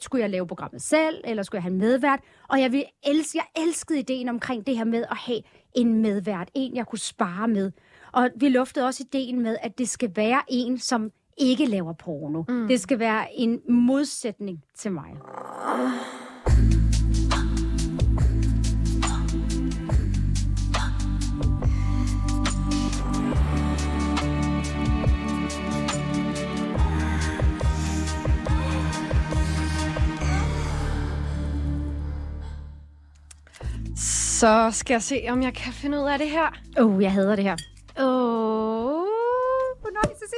skulle jeg lave programmet selv, eller skulle jeg have en medvært? Og jeg, vil elske, jeg elskede ideen omkring det her med at have en medvært, en jeg kunne spare med. Og vi luftede også ideen med, at det skal være en, som ikke laver porno. Mm. Det skal være en modsætning til mig. Så skal jeg se, om jeg kan finde ud af det her. Åh, oh, jeg hader det her. Åh, oh, at se.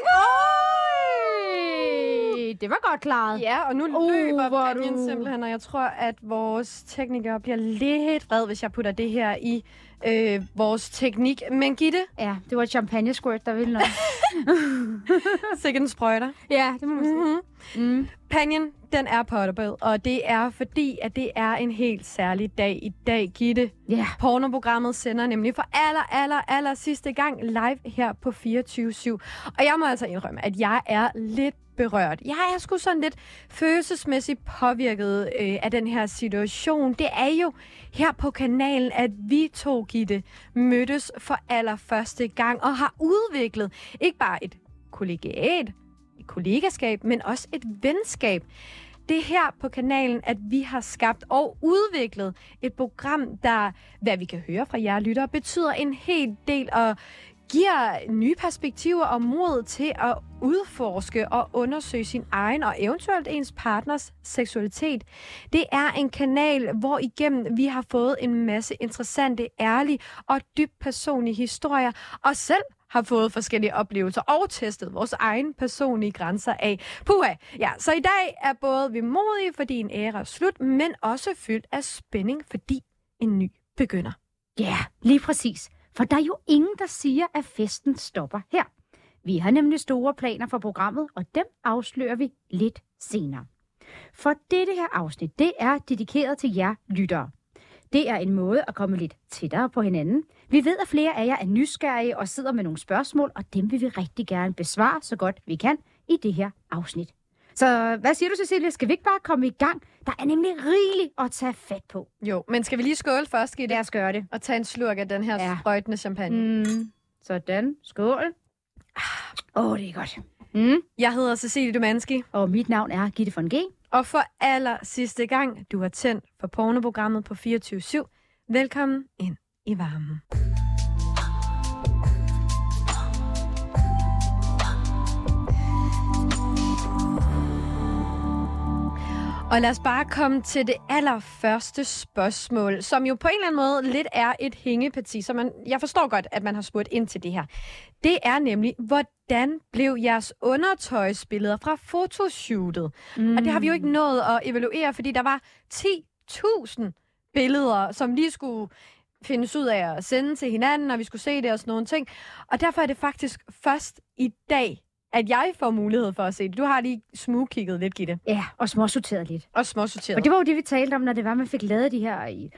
Oj, det var godt klaret. Ja, og nu Uh, løber er Panjen du- simpelthen, og jeg tror, at vores tekniker bliver lidt vred, hvis jeg putter det her i øh, vores teknik. Men Gitte, Ja, det var champagne squirt, der ville noget. sikkert en sprøjter. ja, det må man sige. Mm-hmm. Mm. Panjen, den er potterbød, og det er fordi, at det er en helt særlig dag i dag, Gitte. Ja, Pornoprogrammet sender nemlig for aller, aller, aller sidste gang live her på 24-7. Og jeg må altså indrømme, at jeg er lidt berørt. Jeg er sgu sådan lidt følelsesmæssigt påvirket øh, af den her situation. Det er jo her på kanalen, at vi to, Gitte, mødtes for allerførste gang og har udviklet ikke bare et kollegiat, et kollegaskab, men også et venskab. Det er her på kanalen, at vi har skabt og udviklet et program, der, hvad vi kan høre fra jer lyttere, betyder en hel del og giver nye perspektiver og mod til at udforske og undersøge sin egen og eventuelt ens partners seksualitet. Det er en kanal, hvor igennem vi har fået en masse interessante, ærlige og dybt personlige historier, og selv har fået forskellige oplevelser og testet vores egen personlige grænser af. Puha! Ja, så i dag er både vi modige, fordi en æra er slut, men også fyldt af spænding, fordi en ny begynder. ja, lige præcis. For der er jo ingen, der siger, at festen stopper her. Vi har nemlig store planer for programmet, og dem afslører vi lidt senere. For dette her afsnit, det er dedikeret til jer lyttere. Det er en måde at komme lidt tættere på hinanden. Vi ved, at flere af jer er nysgerrige og sidder med nogle spørgsmål, og dem vil vi rigtig gerne besvare så godt vi kan i det her afsnit. Så hvad siger du, Cecilie? Skal vi ikke bare komme i gang? Der er nemlig rigeligt at tage fat på. Jo, men skal vi lige skåle først, Gitte? Lad os gøre det. Og tage en slurk af den her Ja. sprøjtende champagne. Mm. Sådan. Skål. Åh, oh, det er godt. Mm. Jeg hedder Cecilie Dumanski, Og mit navn er Gitte von G. og for aller sidste gang, du har tændt for pornoprogrammet på 24-7, velkommen ind i varmen. Og lad os bare komme til det allerførste spørgsmål, som jo på en eller anden måde lidt er et hængeparti, så man, jeg forstår godt, at man har spurgt ind til det her. Det er nemlig, hvordan blev jeres undertøjsbilleder fra fotoshootet? Mm. Og det har vi jo ikke nået at evaluere, fordi der var 10.000 billeder, som lige skulle findes ud af at sende til hinanden, og vi skulle se det og sådan nogle ting. Og derfor er det faktisk først i dag, at jeg får mulighed for at se det. Du har lige smugkigget lidt, Gitte. Ja, og småsorteret lidt. Og småsorteret. Og det var jo det, vi talte om, når det var, man fik lavet de her i-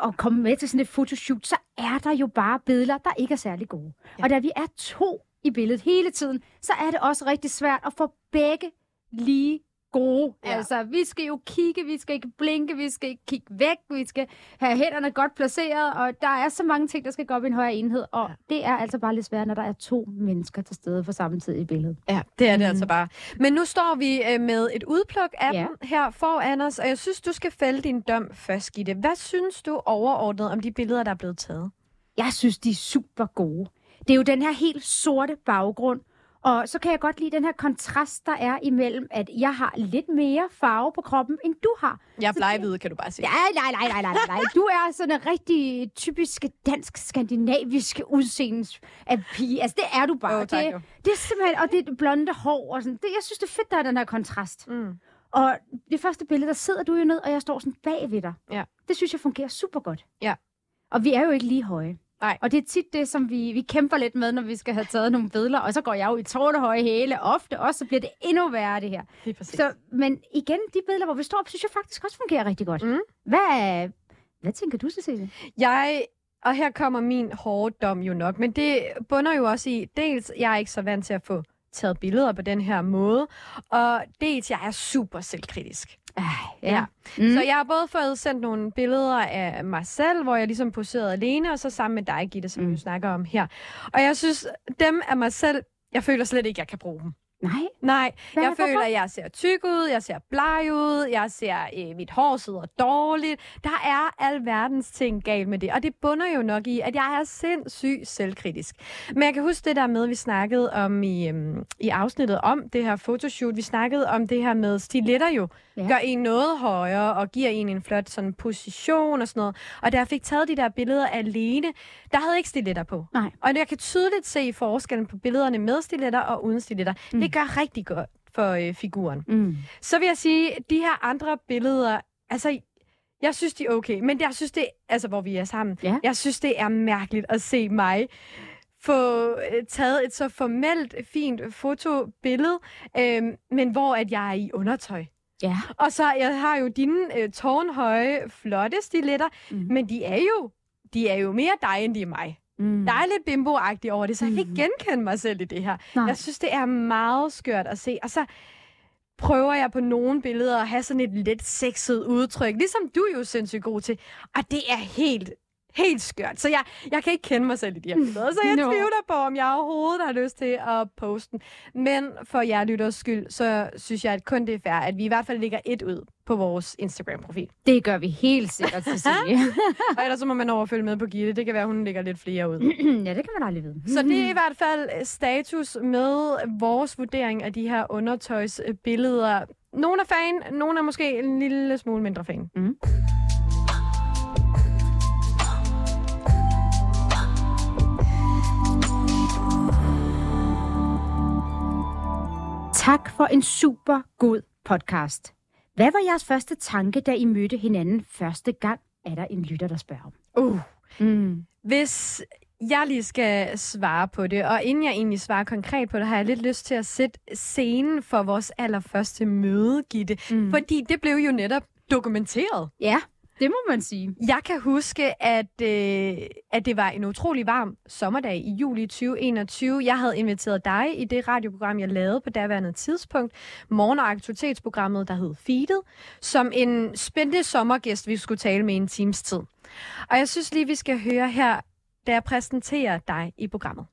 og komme med til sådan et fotoshoot, så er der jo bare billeder, der ikke er særlig gode. Ja. Ja. Og da vi er to i billedet hele tiden, så er det også rigtig svært at få begge lige gode. Ja. Altså, vi skal jo kigge, vi skal ikke blinke, vi skal ikke kigge væk, vi skal have hænderne godt placeret, og der er så mange ting, der skal gå op i en højere enhed, og ja. det er altså bare lidt svært, når der er to mennesker til stede på samme tid i billedet. Ja, det er det Mhm. altså bare. Men nu står vi øh, med et udpluk af Ja. ja. dem her foran os, og jeg synes, du skal fælde din dom først, Gitte. Hvad synes du overordnet om de billeder, der er blevet taget? Jeg synes, de er super gode. Det er jo den her helt sorte baggrund, og så kan jeg godt lide den her kontrast, der er imellem, at jeg har lidt mere farve på kroppen, end du har. Jeg er blegehvid, kan du bare sige. Nej, nej, nej, nej, nej, nej. Du er sådan en rigtig typisk dansk-skandinavisk udseende af pige. Altså, det er du bare. Åh, tak, det, jo. det er simpelthen, og det er blonde hår og sådan. Det, jeg synes, det er fedt, der er den her kontrast. Mm. Og det første billede, der sidder du jo ned, og jeg står sådan bag ved dig. Ja. Det synes jeg fungerer super godt. Ja. Og vi er jo ikke lige høje. Nej. Og det er tit det, som vi, vi kæmper lidt med, når vi skal have taget nogle billeder. Og så går jeg jo i tårnehøje hæle ofte også, så bliver det endnu værre, det her. Præcis. Så, men igen, de billeder, hvor vi står op, synes jeg faktisk også fungerer rigtig godt. Mm. Hvad, hvad tænker du, Cecilie? Jeg, og her kommer min hårde dom jo nok, men det bunder jo også i, dels jeg er ikke så vant til at få taget billeder på den her måde, og dels jeg er super selvkritisk. Ej, Ja. Mm. Så jeg har både fået sendt nogle billeder af mig selv, hvor jeg ligesom poserede alene, og så sammen med dig, Gitte, som mm. vi snakker om her. Og jeg synes, dem af mig selv, jeg føler slet ikke, jeg kan bruge dem. Nej. Nej, Hvad- jeg føler, at jeg ser tyk ud, jeg ser bleg ud, jeg ser, øh, mit hår sidder dårligt. Der er alverdens ting galt med det, og det bunder jo nok i, at jeg er sindssygt selvkritisk. Men jeg kan huske det der med, vi snakkede om i, øhm, i afsnittet om det her fotoshoot. Vi snakkede om det her med stiletter jo. Ja. Gør en noget højere og giver en en flot sådan position og sådan noget. Og da jeg fik taget de der billeder alene, der havde jeg ikke stiletter på. Nej. Og jeg kan tydeligt se forskellen på billederne med stiletter og uden stiletter. Mm. Det gør rigtig godt for øh, figuren. Mm. Så vil jeg sige, de her andre billeder, altså, jeg synes, de er okay. Men jeg synes, det altså, hvor vi er sammen, Ja. jeg synes, det er mærkeligt at se mig få øh, taget et så formelt, fint fotobillede, øh, men hvor at jeg er i undertøj. Ja. Og så, jeg har jo dine øh, tårnhøje, flotte stiletter, Mm. men de er jo de er jo mere dig, end de er mig. Mm. Der er lidt bimbo over det, så jeg kan Mm. ikke genkende mig selv i det her. Nej. Jeg synes, det er meget skørt at se. Og så prøver jeg på nogle billeder at have sådan et lidt sexet udtryk, ligesom du er jo sindssygt god til. Og det er helt, helt skørt. Så jeg, jeg kan ikke kende mig selv i de her billeder, så jeg Nå. tvivler på, om jeg overhovedet har lyst til at poste den. Men for jer lytters skyld, så synes jeg, at kun det er fair, at vi i hvert fald lægger et ud på vores Instagram-profil. Det gør vi helt sikkert, Cecilie. Og ellers så må man overfølge med på Gitte. Det kan være, at hun lægger lidt flere ud. ja, det kan man aldrig vide. Så det er i hvert fald øh, status med vores vurdering af de her undertøjsbilleder. Nogle er fan, nogle er måske en lille smule mindre fan. Tak for en super god podcast. Hvad var jeres første tanke, da I mødte hinanden første gang? Er der en lytter, der spørger om. Uh. Mm. Hvis jeg lige skal svare på det, og inden jeg egentlig svarer konkret på det, har jeg lidt lyst til at sætte scenen for vores allerførste møde, Gitte. Mm. Fordi det blev jo netop dokumenteret. Ja, det må man sige. Jeg kan huske, at, øh, at det var en utrolig varm sommerdag i juli 2021. Jeg havde inviteret dig i det radioprogram, jeg lavede på daværende tidspunkt, morgen- og aktualitetsprogrammet, der hed Feedet, som en spændende sommergæst, vi skulle tale med i en times tid. Og jeg synes lige, vi skal høre her, da jeg præsenterer dig i programmet.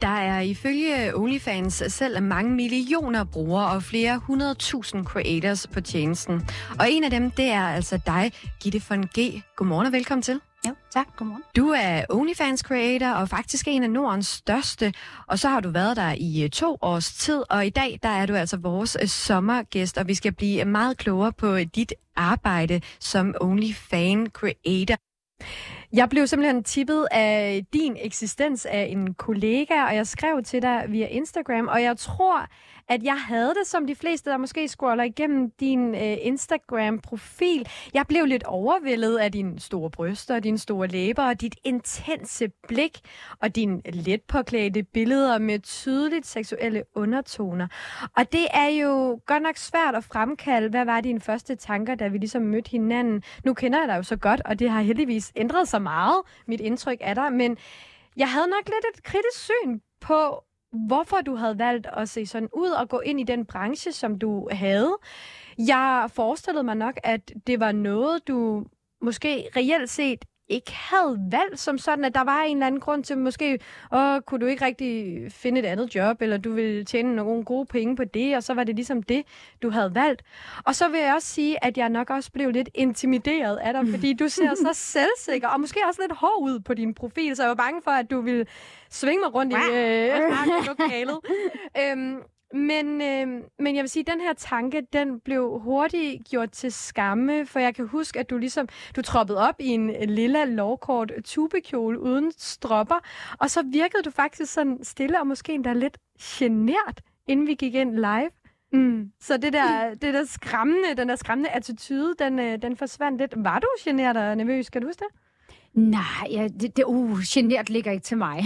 Der er ifølge OnlyFans selv mange millioner brugere og flere hundredtusind creators på tjenesten. Og en af dem, det er altså dig, Gitte von G. Godmorgen og velkommen til. Jo, tak. Godmorgen. Du er OnlyFans creator og faktisk en af Nordens største, og så har du været der i øh, to års tid, og i dag der er du altså vores øh, sommergæst, og vi skal blive meget klogere på dit arbejde som OnlyFans creator. Jeg blev simpelthen tippet af din eksistens af en kollega, og jeg skrev til dig via Instagram, og jeg tror, at jeg havde det som de fleste, der måske scroller igennem din øh, Instagram-profil. Jeg blev lidt overvældet af dine store bryster, dine store læber og dit intense blik og dine let påklædte billeder med tydeligt seksuelle undertoner. Og det er jo godt nok svært at fremkalde, hvad var dine første tanker, da vi ligesom mødte hinanden. Nu kender jeg dig jo så godt, og det har heldigvis ændret sig meget, mit indtryk af dig, men jeg havde nok lidt et kritisk syn på, hvorfor du havde valgt at se sådan ud og gå ind i den branche, som du havde. Jeg forestillede mig nok, at det var noget, du måske reelt set ikke havde valgt som sådan, at der var en eller anden grund til, måske, åh, kunne du ikke rigtig finde et andet job, eller du ville tjene nogle gode penge på det, og så var det ligesom det, du havde valgt. Og så vil jeg også sige, at jeg nok også blev lidt intimideret af dig, fordi du ser så selvsikker, og måske også lidt hård ud på din profil, så jeg var bange for, at du ville svinge mig rundt i øh, lokalet. øhm, men, øh, men jeg vil sige, at den her tanke, den blev hurtigt gjort til skamme, for jeg kan huske, at du ligesom, du troppede op i en lilla lovkort tubekjole uden stropper, og så virkede du faktisk sådan stille og måske endda lidt genert, inden vi gik ind live. Mm. Så det der, det der skræmmende, den der skræmmende attitude, den, øh, den forsvandt lidt. Var du genert og nervøs? Kan du huske det? Nej, ja, det, det uh, genert ligger ikke til mig.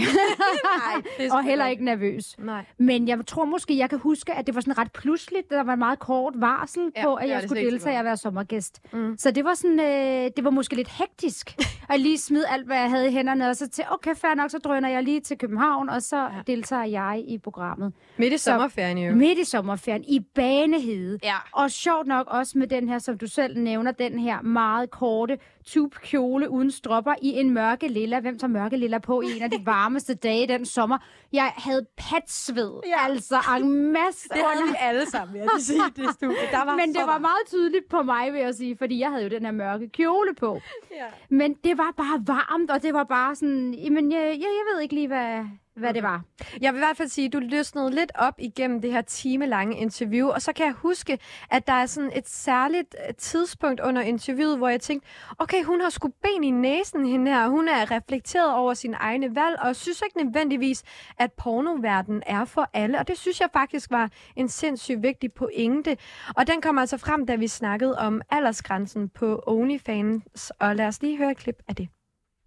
Nej, og heller ikke nervøs. Nej. Men jeg tror måske, jeg kan huske, at det var sådan ret pludseligt. Der var en meget kort varsel Ja, på, at jeg skulle deltage og være sommergæst. Mm. Så det var sådan, øh, det var måske lidt hektisk. Jeg lige smid alt, hvad jeg havde i hænderne, og så til, okay, fair nok, så drøner jeg lige til København, og så ja. deltager jeg i programmet. Midt i sommerferien jo. Midt i sommerferien, i banehede. Ja. Og sjovt nok også med den her, som du selv nævner, den her meget korte tube-kjole uden stropper i en mørke lilla. Hvem tager mørke lilla på i en af de varmeste dage den sommer? Jeg havde patsved, ja. altså en masse. Det havde vi alle sammen, vil jeg sige, det studie. Der var Men det var meget tydeligt på mig, vil jeg sige, fordi jeg havde jo den her mørke kjole på. Ja. Men det var bare varmt, og det var bare sådan, jamen, jeg, jeg, jeg ved ikke lige, hvad, hvad det var. Jeg vil i hvert fald sige, at du løsnede lidt op igennem det her timelange interview, og så kan jeg huske, at der er sådan et særligt øh, tidspunkt under interviewet, hvor jeg tænkte, okay, hun har sgu ben i næsen hende her, hun er reflekteret over sine egne valg, og synes ikke nødvendigvis, at pornoverden er for alle, og det synes jeg faktisk var en sindssygt vigtig pointe. Og den kommer altså frem, da vi snakkede om aldersgrænsen på OnlyFans, og lad os lige høre et klip af det.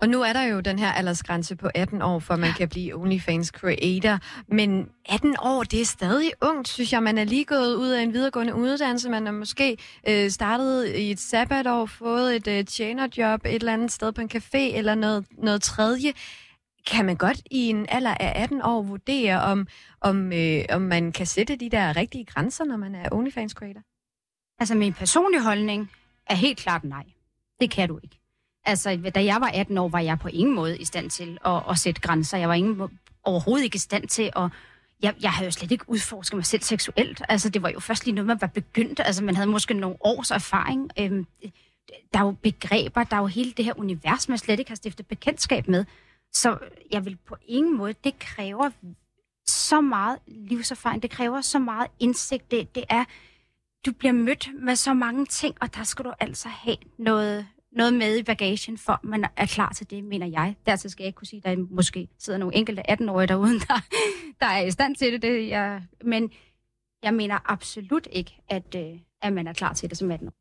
Og nu er der jo den her aldersgrænse på 18 år, for man kan blive OnlyFans creator. Men 18 år, det er stadig ungt, synes jeg. Man er lige gået ud af en videregående uddannelse. Man er måske øh, startet i et sabbatår, fået et øh, tjenerjob et eller andet sted på en café eller noget, noget tredje. Kan man godt i en alder af 18 år vurdere, om, om, øh, om man kan sætte de der rigtige grænser, når man er OnlyFans creator? Altså, min personlige holdning er helt klart nej. Det kan du ikke. Altså, da jeg var 18 år, var jeg på ingen måde i stand til at, at sætte grænser. Jeg var ingen, overhovedet ikke i stand til at... Jeg, jeg havde jo slet ikke udforsket mig selv seksuelt. Altså, det var jo først lige noget, man var begyndt. Altså, man havde måske nogle års erfaring. Øhm, der er jo begreber, der er jo hele det her univers, man slet ikke har stiftet bekendtskab med. Så jeg vil på ingen måde... Det kræver så meget livserfaring. Det kræver så meget indsigt. Det, det er... Du bliver mødt med så mange ting, og der skal du altså have noget, noget med i bagagen, for man er klar til det, mener jeg. Dertil skal jeg ikke kunne sige, at der måske sidder nogle enkelte 18-årige derude, der, der er i stand til det. det jeg, men jeg mener absolut ikke, at, øh, at man er klar til det som 18 år.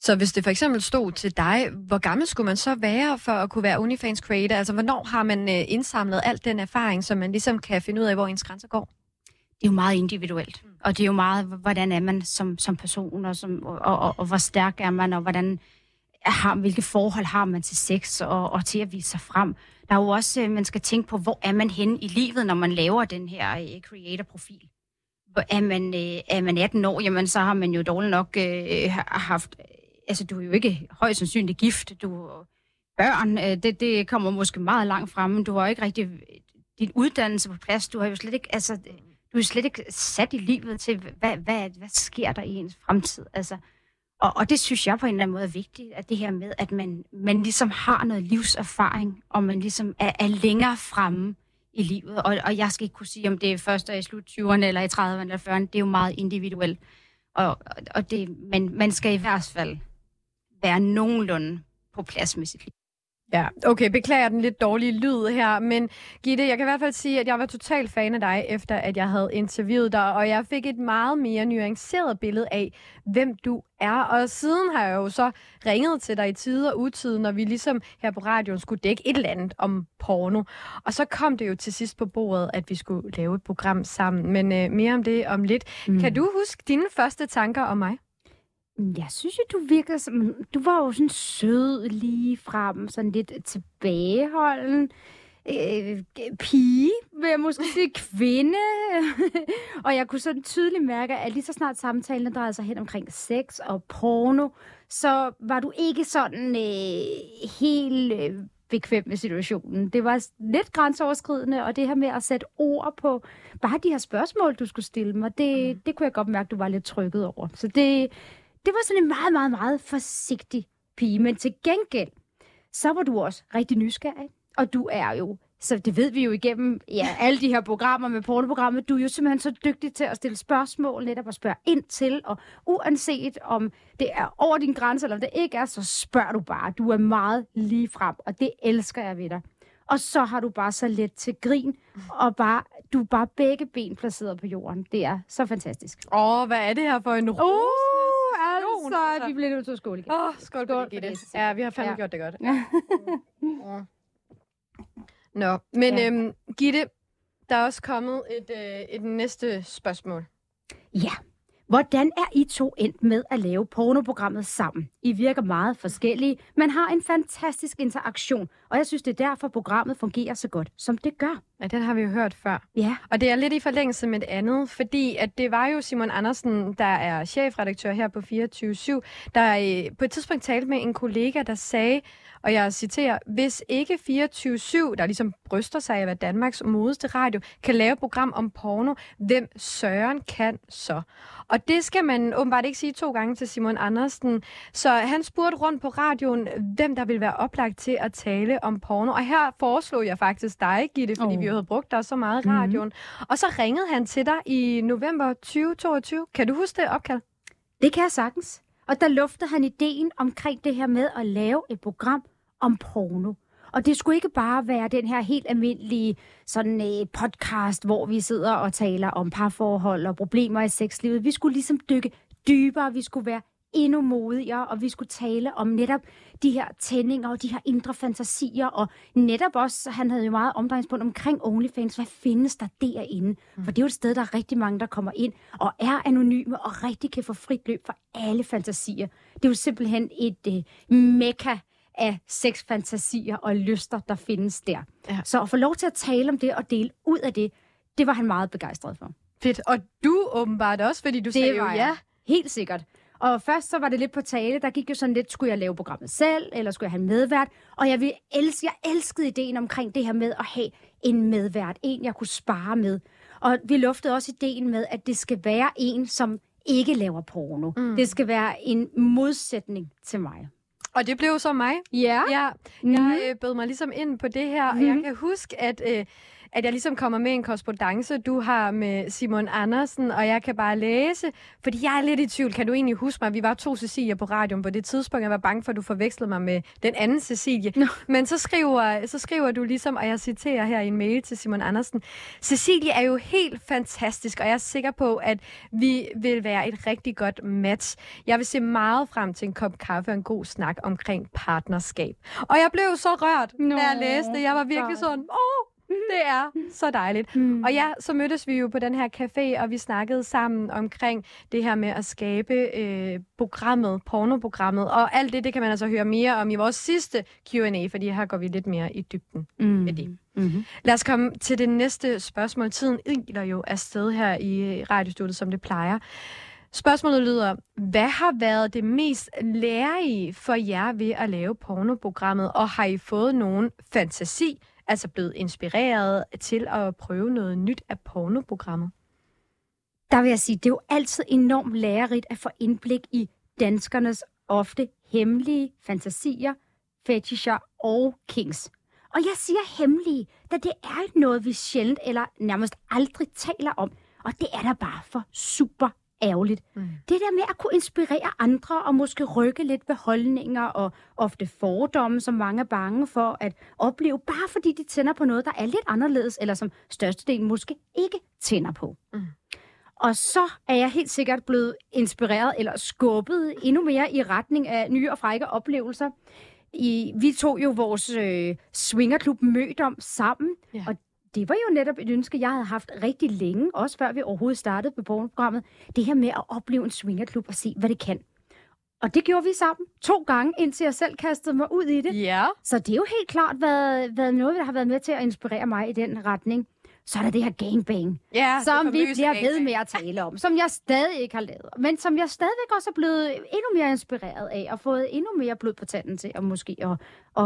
Så hvis det for eksempel stod til dig, hvor gammel skulle man så være for at kunne være OnlyFans creator? Altså, hvornår har man øh, indsamlet al den erfaring, så man ligesom kan finde ud af, hvor ens grænser går? Det er jo meget individuelt, og det er jo meget, hvordan er man som, som person, og, som, og, og, og hvor stærk er man, og hvordan har, hvilke forhold har man til sex og, og til at vise sig frem. Der er jo også, øh, man skal tænke på, hvor er man henne i livet, når man laver den her øh, creator-profil. Hvor Er man, øh, er man 18 år, jamen så har man jo dårligt nok øh, haft... Altså, du er jo ikke højst sandsynligt gift. Du børn, øh, det, det kommer måske meget langt fremme. du har ikke rigtig din uddannelse på plads. Du har jo slet ikke... Altså, du er slet ikke sat i livet til, hvad, hvad, hvad sker der i ens fremtid? Altså, og, og det synes jeg på en eller anden måde er vigtigt, at det her med, at man, man ligesom har noget livserfaring, og man ligesom er, er længere fremme i livet. Og, og jeg skal ikke kunne sige, om det er først i slut 20'erne, eller i 30'erne, eller 40'erne. Det er jo meget individuelt. Og, og det, men man skal i hvert fald være nogenlunde på plads med sit liv. Ja, okay, beklager den lidt dårlige lyd her, men Gitte, jeg kan i hvert fald sige, at jeg var totalt fan af dig, efter at jeg havde interviewet dig, og jeg fik et meget mere nuanceret billede af, hvem du er. Og siden har jeg jo så ringet til dig i tid og utid, når vi ligesom her på radioen skulle dække et eller andet om porno. Og så kom det jo til sidst på bordet, at vi skulle lave et program sammen, men øh, mere om det om lidt. Mm. Kan du huske dine første tanker om mig? Jeg synes jo, du virker som... Du var jo sådan sød lige frem, sådan lidt tilbageholden. Øh, pige, vil jeg måske sige, kvinde. og jeg kunne sådan tydeligt mærke, at lige så snart samtalen drejede sig hen omkring sex og porno, så var du ikke sådan øh, helt øh, bekvem med situationen. Det var lidt grænseoverskridende, og det her med at sætte ord på bare de her spørgsmål, du skulle stille mig, det, mm. det kunne jeg godt mærke, du var lidt trykket over. Så det, det var sådan en meget, meget, meget forsigtig pige. Men til gengæld, så var du også rigtig nysgerrig. Og du er jo, så det ved vi jo igennem ja, alle de her programmer med pornoprogrammet, du er jo simpelthen så dygtig til at stille spørgsmål, netop at spørge ind til, og uanset om det er over din grænse, eller om det ikke er, så spørger du bare. Du er meget lige frem, og det elsker jeg ved dig. Og så har du bare så let til grin, og bare, du er bare begge ben placeret på jorden. Det er så fantastisk. Åh, hvad er det her for en ro? Uh, altså, vi bliver nødt til at skåle igen. Åh, oh, skål, skål for det. Ja, vi har fandme ja. gjort det godt. Ja. Nå, men ja. øhm, Gitte, der er også kommet et, øh, et næste spørgsmål. Ja, Hvordan er I to endt med at lave pornoprogrammet sammen? I virker meget forskellige, men har en fantastisk interaktion, og jeg synes, det er derfor, programmet fungerer så godt, som det gør. Ja, den har vi jo hørt før. Ja. Og det er lidt i forlængelse med et andet, fordi at det var jo Simon Andersen, der er chefredaktør her på 24-7, der øh, på et tidspunkt talte med en kollega, der sagde, og jeg citerer, hvis ikke 24-7, der ligesom bryster sig af at være Danmarks modeste radio, kan lave et program om porno, hvem Søren kan så? Og det skal man åbenbart ikke sige to gange til Simon Andersen. Så han spurgte rundt på radioen, hvem der ville være oplagt til at tale om porno. Og her foreslog jeg faktisk dig, Gitte, fordi oh. vi havde brugt dig så meget i radioen. Mm-hmm. Og så ringede han til dig i november 2022. Kan du huske det opkald? Det kan jeg sagtens. Og der luftede han ideen omkring det her med at lave et program om porno. Og det skulle ikke bare være den her helt almindelige sådan øh, podcast, hvor vi sidder og taler om parforhold og problemer i sexlivet. Vi skulle ligesom dykke dybere, vi skulle være endnu modigere, og vi skulle tale om netop de her tændinger og de her indre fantasier, og netop også, han havde jo meget omdrejningspunkt omkring OnlyFans, hvad findes der derinde? Mm. For det er jo et sted, der er rigtig mange, der kommer ind og er anonyme og rigtig kan få frit løb for alle fantasier. Det er jo simpelthen et øh, mekka af sexfantasier og lyster, der findes der. Ja. Så at få lov til at tale om det og dele ud af det, det var han meget begejstret for. Fedt. Og du åbenbart også, fordi du det sagde jo ja. Helt sikkert. Og først så var det lidt på tale, der gik jo sådan lidt, skulle jeg lave programmet selv, eller skulle jeg have en medvært? Og jeg, vil elske, jeg elskede ideen omkring det her med at have en medvært, en jeg kunne spare med. Og vi luftede også ideen med, at det skal være en, som ikke laver porno. Mm. Det skal være en modsætning til mig. Og det blev så mig. Ja. ja mm-hmm. Jeg øh, bød mig ligesom ind på det her, mm-hmm. og jeg mhm. kan huske, at... Øh, at jeg ligesom kommer med en korrespondence, du har med Simon Andersen, og jeg kan bare læse, fordi jeg er lidt i tvivl. Kan du egentlig huske mig? Vi var to Cecilia på radioen på det tidspunkt. Jeg var bange for, at du forvekslede mig med den anden Cecilie. No. Men så skriver, så skriver du ligesom, og jeg citerer her i en mail til Simon Andersen, Cecilie er jo helt fantastisk, og jeg er sikker på, at vi vil være et rigtig godt match. Jeg vil se meget frem til en kop kaffe og en god snak omkring partnerskab. Og jeg blev så rørt, no. da jeg læste. Jeg var virkelig sådan, åh, det er så dejligt. Mm. Og ja, så mødtes vi jo på den her café, og vi snakkede sammen omkring det her med at skabe øh, programmet, pornoprogrammet. Og alt det, det kan man altså høre mere om i vores sidste Q&A, fordi her går vi lidt mere i dybden mm. med det. Mm-hmm. Lad os komme til det næste spørgsmål. Tiden iler jo afsted her i radiostudiet, som det plejer. Spørgsmålet lyder, hvad har været det mest lærerige for jer ved at lave pornoprogrammet, og har I fået nogen fantasi altså blevet inspireret til at prøve noget nyt af pornoprogrammet? Der vil jeg sige, det er jo altid enormt lærerigt at få indblik i danskernes ofte hemmelige fantasier, fetischer og kings. Og jeg siger hemmelige, da det er noget, vi sjældent eller nærmest aldrig taler om. Og det er da bare for super ærgerligt. Mm. Det der med at kunne inspirere andre og måske rykke lidt ved holdninger og ofte fordomme, som mange er bange for at opleve, bare fordi de tænder på noget, der er lidt anderledes, eller som størstedelen måske ikke tænder på. Mm. Og så er jeg helt sikkert blevet inspireret eller skubbet endnu mere i retning af nye og frække oplevelser. I, vi tog jo vores øh, swingerklub mødt om sammen, ja. og det var jo netop et ønske, jeg havde haft rigtig længe, også før vi overhovedet startede på programmet. Det her med at opleve en swingerklub og se, hvad det kan. Og det gjorde vi sammen to gange, indtil jeg selv kastede mig ud i det. Ja. Så det er jo helt klart været, været noget, der har været med til at inspirere mig i den retning. Så er der det her gangbang, ja, som vi bliver ved med at tale om, som jeg stadig ikke har lavet, men som jeg stadigvæk også er blevet endnu mere inspireret af, og fået endnu mere blod på tanden til at måske at,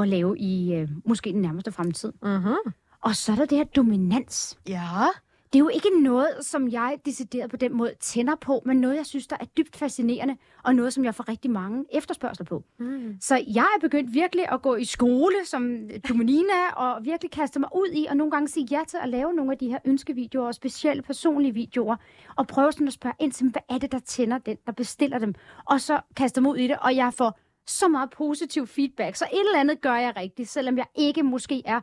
at lave i øh, måske den nærmeste fremtid. Uh-huh. Og så er der det her dominans. Ja. Det er jo ikke noget, som jeg decideret på den måde tænder på, men noget, jeg synes, der er dybt fascinerende, og noget, som jeg får rigtig mange efterspørgsler på. Mm. Så jeg er begyndt virkelig at gå i skole, som Dominina, og virkelig kaste mig ud i, og nogle gange sige ja til at lave nogle af de her ønskevideoer, og specielle personlige videoer, og prøve sådan at spørge ind til, hvad er det, der tænder den, der bestiller dem, og så kaste mig ud i det, og jeg får så meget positiv feedback, så et eller andet gør jeg rigtigt, selvom jeg ikke måske er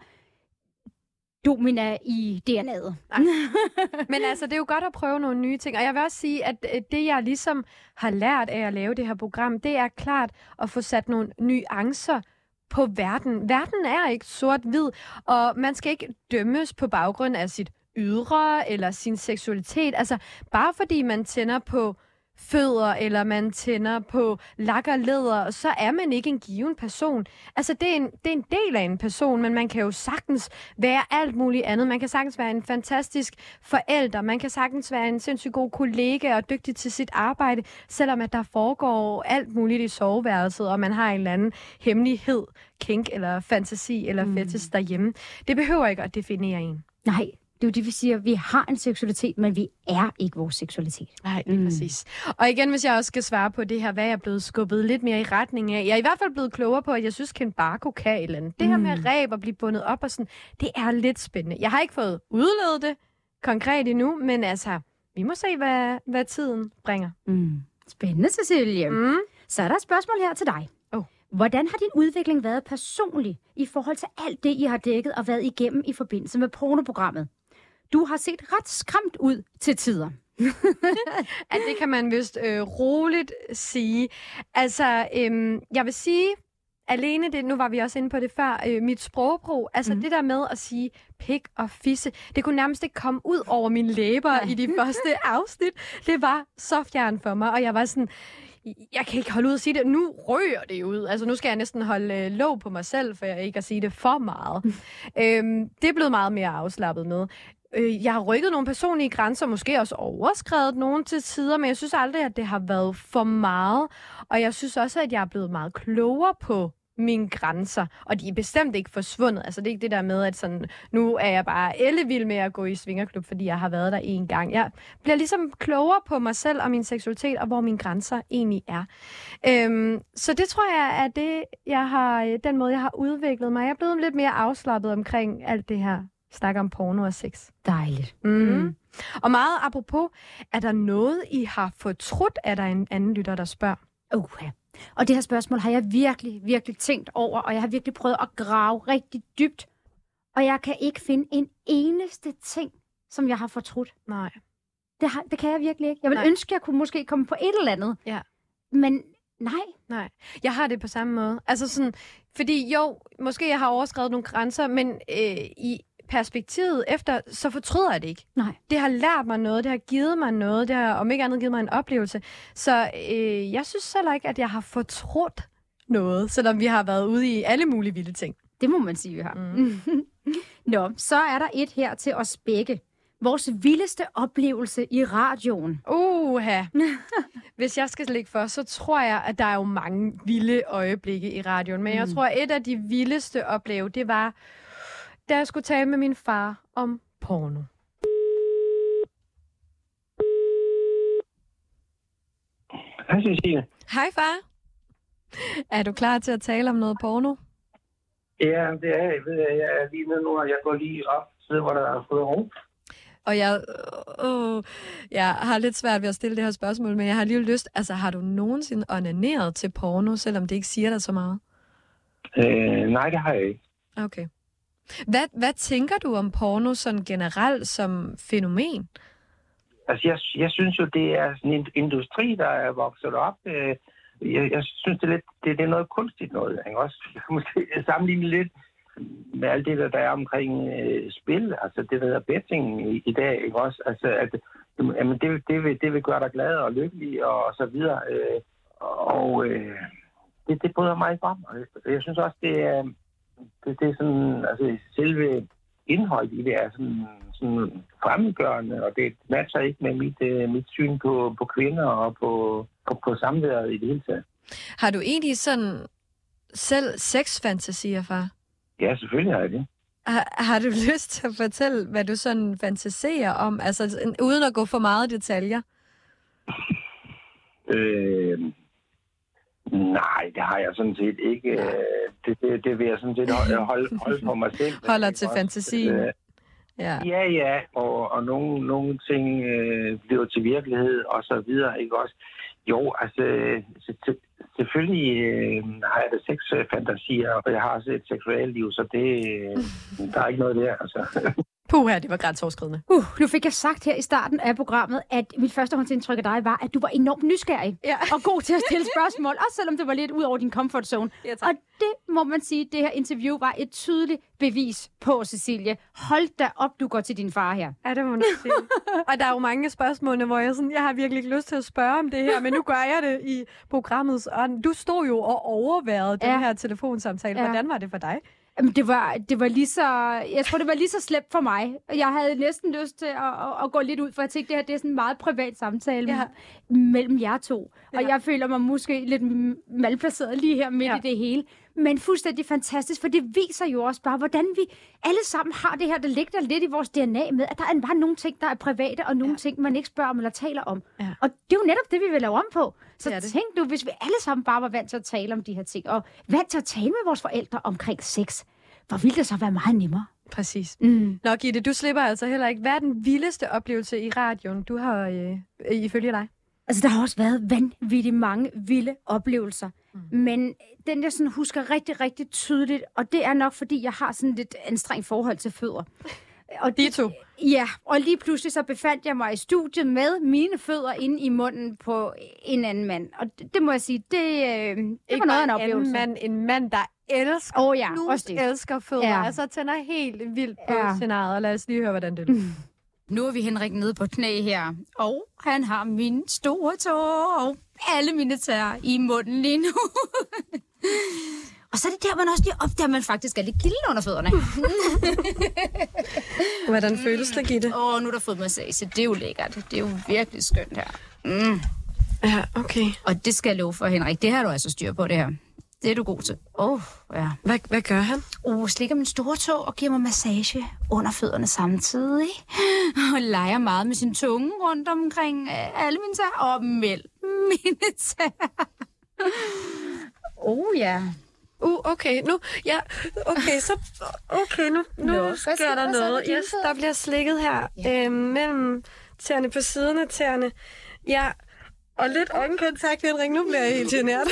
domina i DNA'et. Men altså, det er jo godt at prøve nogle nye ting. Og jeg vil også sige, at øh, det, jeg ligesom har lært af at lave det her program, det er klart at få sat nogle nuancer på verden. Verden er ikke sort-hvid, og man skal ikke dømmes på baggrund af sit ydre eller sin seksualitet. Altså, bare fordi man tænder på fødder, eller man tænder på lak og læder, så er man ikke en given person. Altså, det er, en, det er en del af en person, men man kan jo sagtens være alt muligt andet. Man kan sagtens være en fantastisk forælder, man kan sagtens være en sindssygt god kollega og dygtig til sit arbejde, selvom at der foregår alt muligt i soveværelset, og man har en eller anden hemmelighed, kink eller fantasi eller mm. fetish derhjemme. Det behøver ikke at definere en. Nej, det er jo det, vi siger. Vi har en seksualitet, men vi er ikke vores seksualitet. Nej, det er mm. præcis. Og igen, hvis jeg også skal svare på det her, hvad jeg er blevet skubbet lidt mere i retning af. Jeg er i hvert fald blevet klogere på, at jeg synes, Ken Barco kan et eller andet. Det mm. her med mm. ræb og blive bundet op og sådan, det er lidt spændende. Jeg har ikke fået udledet det konkret endnu, men altså, vi må se, hvad, hvad tiden bringer. Mm. Spændende, Cecilie. Mm. Så er der et spørgsmål her til dig. Oh. Hvordan har din udvikling været personlig i forhold til alt det, I har dækket og været igennem i forbindelse med pornoprogrammet? Du har set ret skræmt ud til tider. at det kan man vist øh, roligt sige. Altså, øhm, jeg vil sige, alene det, nu var vi også inde på det før, øh, mit sprogbrug, altså mm. det der med at sige pik og fisse, det kunne nærmest ikke komme ud over mine læber i de første afsnit. Det var så fjern for mig, og jeg var sådan, jeg kan ikke holde ud at sige det. Nu rører det ud. Altså, nu skal jeg næsten holde øh, lov på mig selv, for jeg ikke at sige det for meget. øhm, det er blevet meget mere afslappet med. Øh, jeg har rykket nogle personlige grænser, måske også overskrevet nogle til tider, men jeg synes aldrig, at det har været for meget. Og jeg synes også, at jeg er blevet meget klogere på mine grænser, og de er bestemt ikke forsvundet. Altså det er ikke det der med, at sådan, nu er jeg bare ellevild med at gå i svingerklub, fordi jeg har været der en gang. Jeg bliver ligesom klogere på mig selv og min seksualitet, og hvor mine grænser egentlig er. Øhm, så det tror jeg er det, jeg har, den måde, jeg har udviklet mig. Jeg er blevet lidt mere afslappet omkring alt det her snakker om porno og sex. Dejligt. Mm-hmm. Mm. Og meget apropos, er der noget, I har fortrudt, er der en anden lytter, der spørger? Uh, ja. Og det her spørgsmål har jeg virkelig, virkelig tænkt over, og jeg har virkelig prøvet at grave rigtig dybt. Og jeg kan ikke finde en eneste ting, som jeg har fortrudt. Nej. Det, har, det kan jeg virkelig ikke. Jeg vil Nej. ønske, at jeg kunne måske komme på et eller andet. Ja. Men nej. Nej. Jeg har det på samme måde. Altså sådan, fordi jo, måske jeg har overskrevet nogle grænser, men øh, i perspektivet efter, så fortryder jeg det ikke. Nej. Det har lært mig noget, det har givet mig noget, det har om ikke andet givet mig en oplevelse. Så øh, jeg synes heller ikke, at jeg har fortrudt noget, selvom vi har været ude i alle mulige vilde ting. Det må man sige, vi har. Mm. Nå, så er der et her til os begge. Vores vildeste oplevelse i radioen. Uha. Hvis jeg skal lægge for, så tror jeg, at der er jo mange vilde øjeblikke i radioen. Men mm. jeg tror, at et af de vildeste opleve, det var da jeg skulle tale med min far om porno. Hej Cecilie. Hej far. Er du klar til at tale om noget porno? Ja, det er jeg. Ved, jeg er lige med nu, og jeg går lige op, sidder, hvor der er fået rum. Og jeg, øh, øh, jeg har lidt svært ved at stille det her spørgsmål, men jeg har lige lyst. Altså, har du nogensinde onaneret til porno, selvom det ikke siger dig så meget? Øh, nej, det har jeg ikke. Okay. Hvad, hvad tænker du om porno sådan generelt som fænomen? Altså, jeg, jeg synes jo, det er sådan en industri, der er vokset op. Øh, jeg, jeg synes, det er, lidt, det, det er noget kunstigt noget. Ikke? Også, jeg kan måske sammenligne lidt med alt det, der, der er omkring øh, spil, altså det, der hedder betting i, i dag, ikke også? Altså, at, jamen, det, det, vil, det vil gøre dig glad og lykkelig og, og så videre. Øh, og øh, det, det bryder mig ikke om. Jeg synes også, det er, det, det er sådan, altså selve indholdet i det er sådan, sådan fremmedgørende, og det matcher ikke med mit, uh, mit syn på, på kvinder og på, på, på samværet i det hele taget. Har du egentlig sådan selv sexfantasier, far? Ja, selvfølgelig har jeg det. Har, har du lyst til at fortælle, hvad du sådan fantaserer om, altså uden at gå for meget detaljer? øh, nej, det har jeg sådan set ikke. Nej det, det, det vil jeg sådan set holde, holde på mig selv. Holder til fantasien. Øh, ja, ja, ja og, og nogle, nogle ting øh, bliver til virkelighed og så videre, ikke også? Jo, altså, selvfølgelig øh, har jeg da sexfantasier, og jeg har også et seksuelt liv, så det, der er ikke noget der, altså. Puha, det var grænseoverskridende. Uh, nu fik jeg sagt her i starten af programmet, at mit førstehåndsindtryk af dig var, at du var enormt nysgerrig Ja. og god til at stille spørgsmål, også selvom det var lidt ud over din comfort zone. Ja, tak. og det må man sige, det her interview var et tydeligt bevis på, Cecilie. Hold da op, du går til din far her. Ja, det må man sige. og der er jo mange spørgsmål, hvor jeg sådan, jeg har virkelig ikke lyst til at spørge om det her, men nu gør jeg det i programmets ånd. Du stod jo og overværede. Ja. den her telefonsamtale. Ja. Hvordan var det for dig? Jamen, det var, det var lige så... Jeg tror, det var lige så slemt for mig. Jeg havde næsten lyst til at, at, at gå lidt ud, for jeg tænkte, det her det er sådan en meget privat samtale Ja. mellem jer to. Ja. Og jeg føler mig måske lidt malplaceret lige her midt Ja. i det hele. Men fuldstændig fantastisk, for det viser jo også bare, hvordan vi alle sammen har det her, der ligger lidt i vores DNA med, at der er bare nogle ting, der er private, og nogle ja. ting, man ikke spørger om eller taler om. Ja. Og det er jo netop det, vi vil lave om på. Så Det er det. tænk nu, hvis vi alle sammen bare var vant til at tale om de her ting, og vant til at tale med vores forældre omkring sex, hvor ville det så være meget nemmere. Præcis. Mm. Nå, Gitte, du slipper altså heller ikke. Hvad er den vildeste oplevelse i radioen, du har øh, ifølge dig? Altså, der har også været vanvittigt mange vilde oplevelser. Mm. Men den, jeg sådan husker rigtig, rigtig tydeligt, og det er nok, fordi jeg har sådan lidt anstrengt forhold til fødder. Og De to. Ja, og lige pludselig så befandt jeg mig i studiet med mine fødder inde i munden på en anden mand. Og det, det må jeg sige, det, øh, det var noget af en oplevelse. mand, en mand, der elsker Åh oh, ja, også det. elsker fødder. Ja. Altså tænder helt vildt på ja. Ja. scenariet. Og lad os lige høre, hvordan det lyder. Nu er vi Henrik nede på knæ her, og han har min store tår og alle mine tæer i munden lige nu. og så er det der, man også lige opdager, at man faktisk er lidt gilden under fødderne. Hvordan føles det, Gitte? Åh, oh, nu er der fået massage. Det er jo lækkert. Det er jo virkelig skønt her. Mm. Ja, okay. Og det skal jeg love for, Henrik. Det har du altså styr på, det her. Det er du god til. Åh, oh, ja. Hvad, hvad gør han? Oh, slikker min store tog og giver mig massage under fødderne samtidig. Og leger meget med sin tunge rundt omkring øh, alle mine tæer og mellem mine tæer. Oh ja. Uh, okay, nu, ja, okay, så, okay, nu, nu Nå, hvad sker der der med noget. dine Yes, der bliver slikket her Ja. øh, mellem tæerne på siden af tæerne. Ja, og lidt øjenkontakt, Henrik, nu bliver jeg helt generet.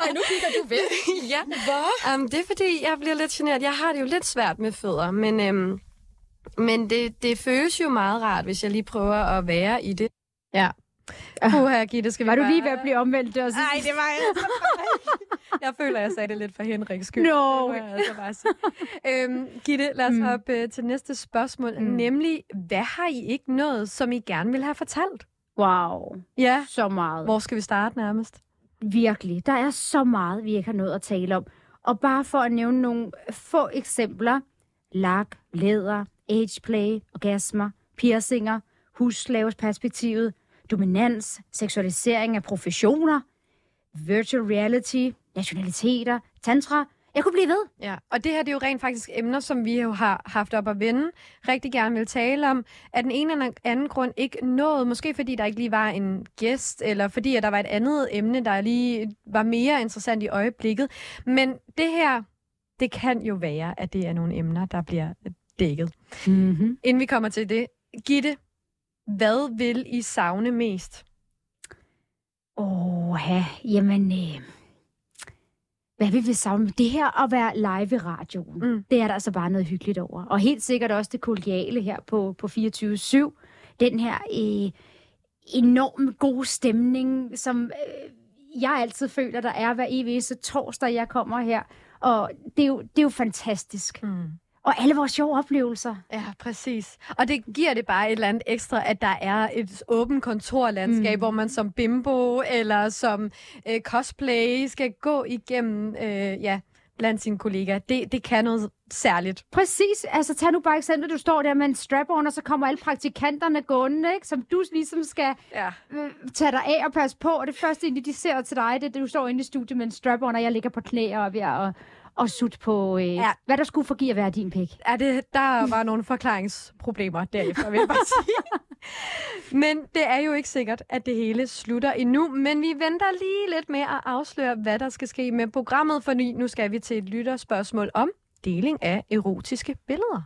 Og nu kigger du væk. ja. Hvor? Um, det er fordi, jeg bliver lidt generet. Jeg har det jo lidt svært med fødder, men, øhm, men det, det føles jo meget rart, hvis jeg lige prøver at være i det. Ja. Puha, Gitte, skal vi Var du bare... lige ved at blive omvendt? Nej, det var jeg altså Jeg føler, jeg sagde det lidt for Henriks skyld. No. Det altså bare sige. øhm, Gitte, lad os mm. hoppe øh, til næste spørgsmål. Mm. Nemlig, hvad har I ikke nået, som I gerne vil have fortalt? Wow, Ja. så meget. Hvor skal vi starte nærmest? Virkelig. Der er så meget, vi ikke har nået at tale om. Og bare for at nævne nogle få eksempler. Lak, læder, ageplay, orgasmer, piercinger, huslavsperspektivet, dominans, seksualisering af professioner, virtual reality, nationaliteter, tantra. Jeg kunne blive ved. Ja, og det her det er jo rent faktisk emner, som vi jo har haft op at vende, rigtig gerne vil tale om. Af den ene eller anden grund ikke nået, måske fordi der ikke lige var en gæst, eller fordi at der var et andet emne, der lige var mere interessant i øjeblikket. Men det her, det kan jo være, at det er nogle emner, der bliver dækket. Mm-hmm. Inden vi kommer til det, Gitte, hvad vil I savne mest? Åh, ja. Jamen, øh, hvad vil vi savne? Det her at være live i radioen, Mm. det er der altså bare noget hyggeligt over. Og helt sikkert også det kollegiale her på, på 24-7. Den her øh, enormt gode stemning, som øh, jeg altid føler, der er hver evig eneste torsdag, jeg kommer her. Og det er jo, det er jo fantastisk. Mm. Og alle vores sjove oplevelser. Ja, præcis. Og det giver det bare et eller andet ekstra, at der er et åbent kontorlandskab, mm. Hvor man som bimbo eller som øh, cosplay skal gå igennem øh, ja, blandt sine kollegaer. Det, det kan noget særligt. Præcis. Altså, tag nu bare eksempel, du står der med en strap og så kommer alle praktikanterne gående, ikke? som du ligesom skal Ja. øh, tage dig af og passe på. Og det første, de ser til dig, det er, at du står inde i studiet med en strap og jeg ligger på knæ og er ved at og sut på, øh, Ja. ja. hvad der skulle forgive at være din pik. Er det, der var nogle forklaringsproblemer derefter, vil jeg bare sige. Men det er jo ikke sikkert, at det hele slutter endnu. Men vi venter lige lidt med at afsløre, hvad der skal ske med programmet, for nu skal vi til et lytterspørgsmål om deling af erotiske billeder.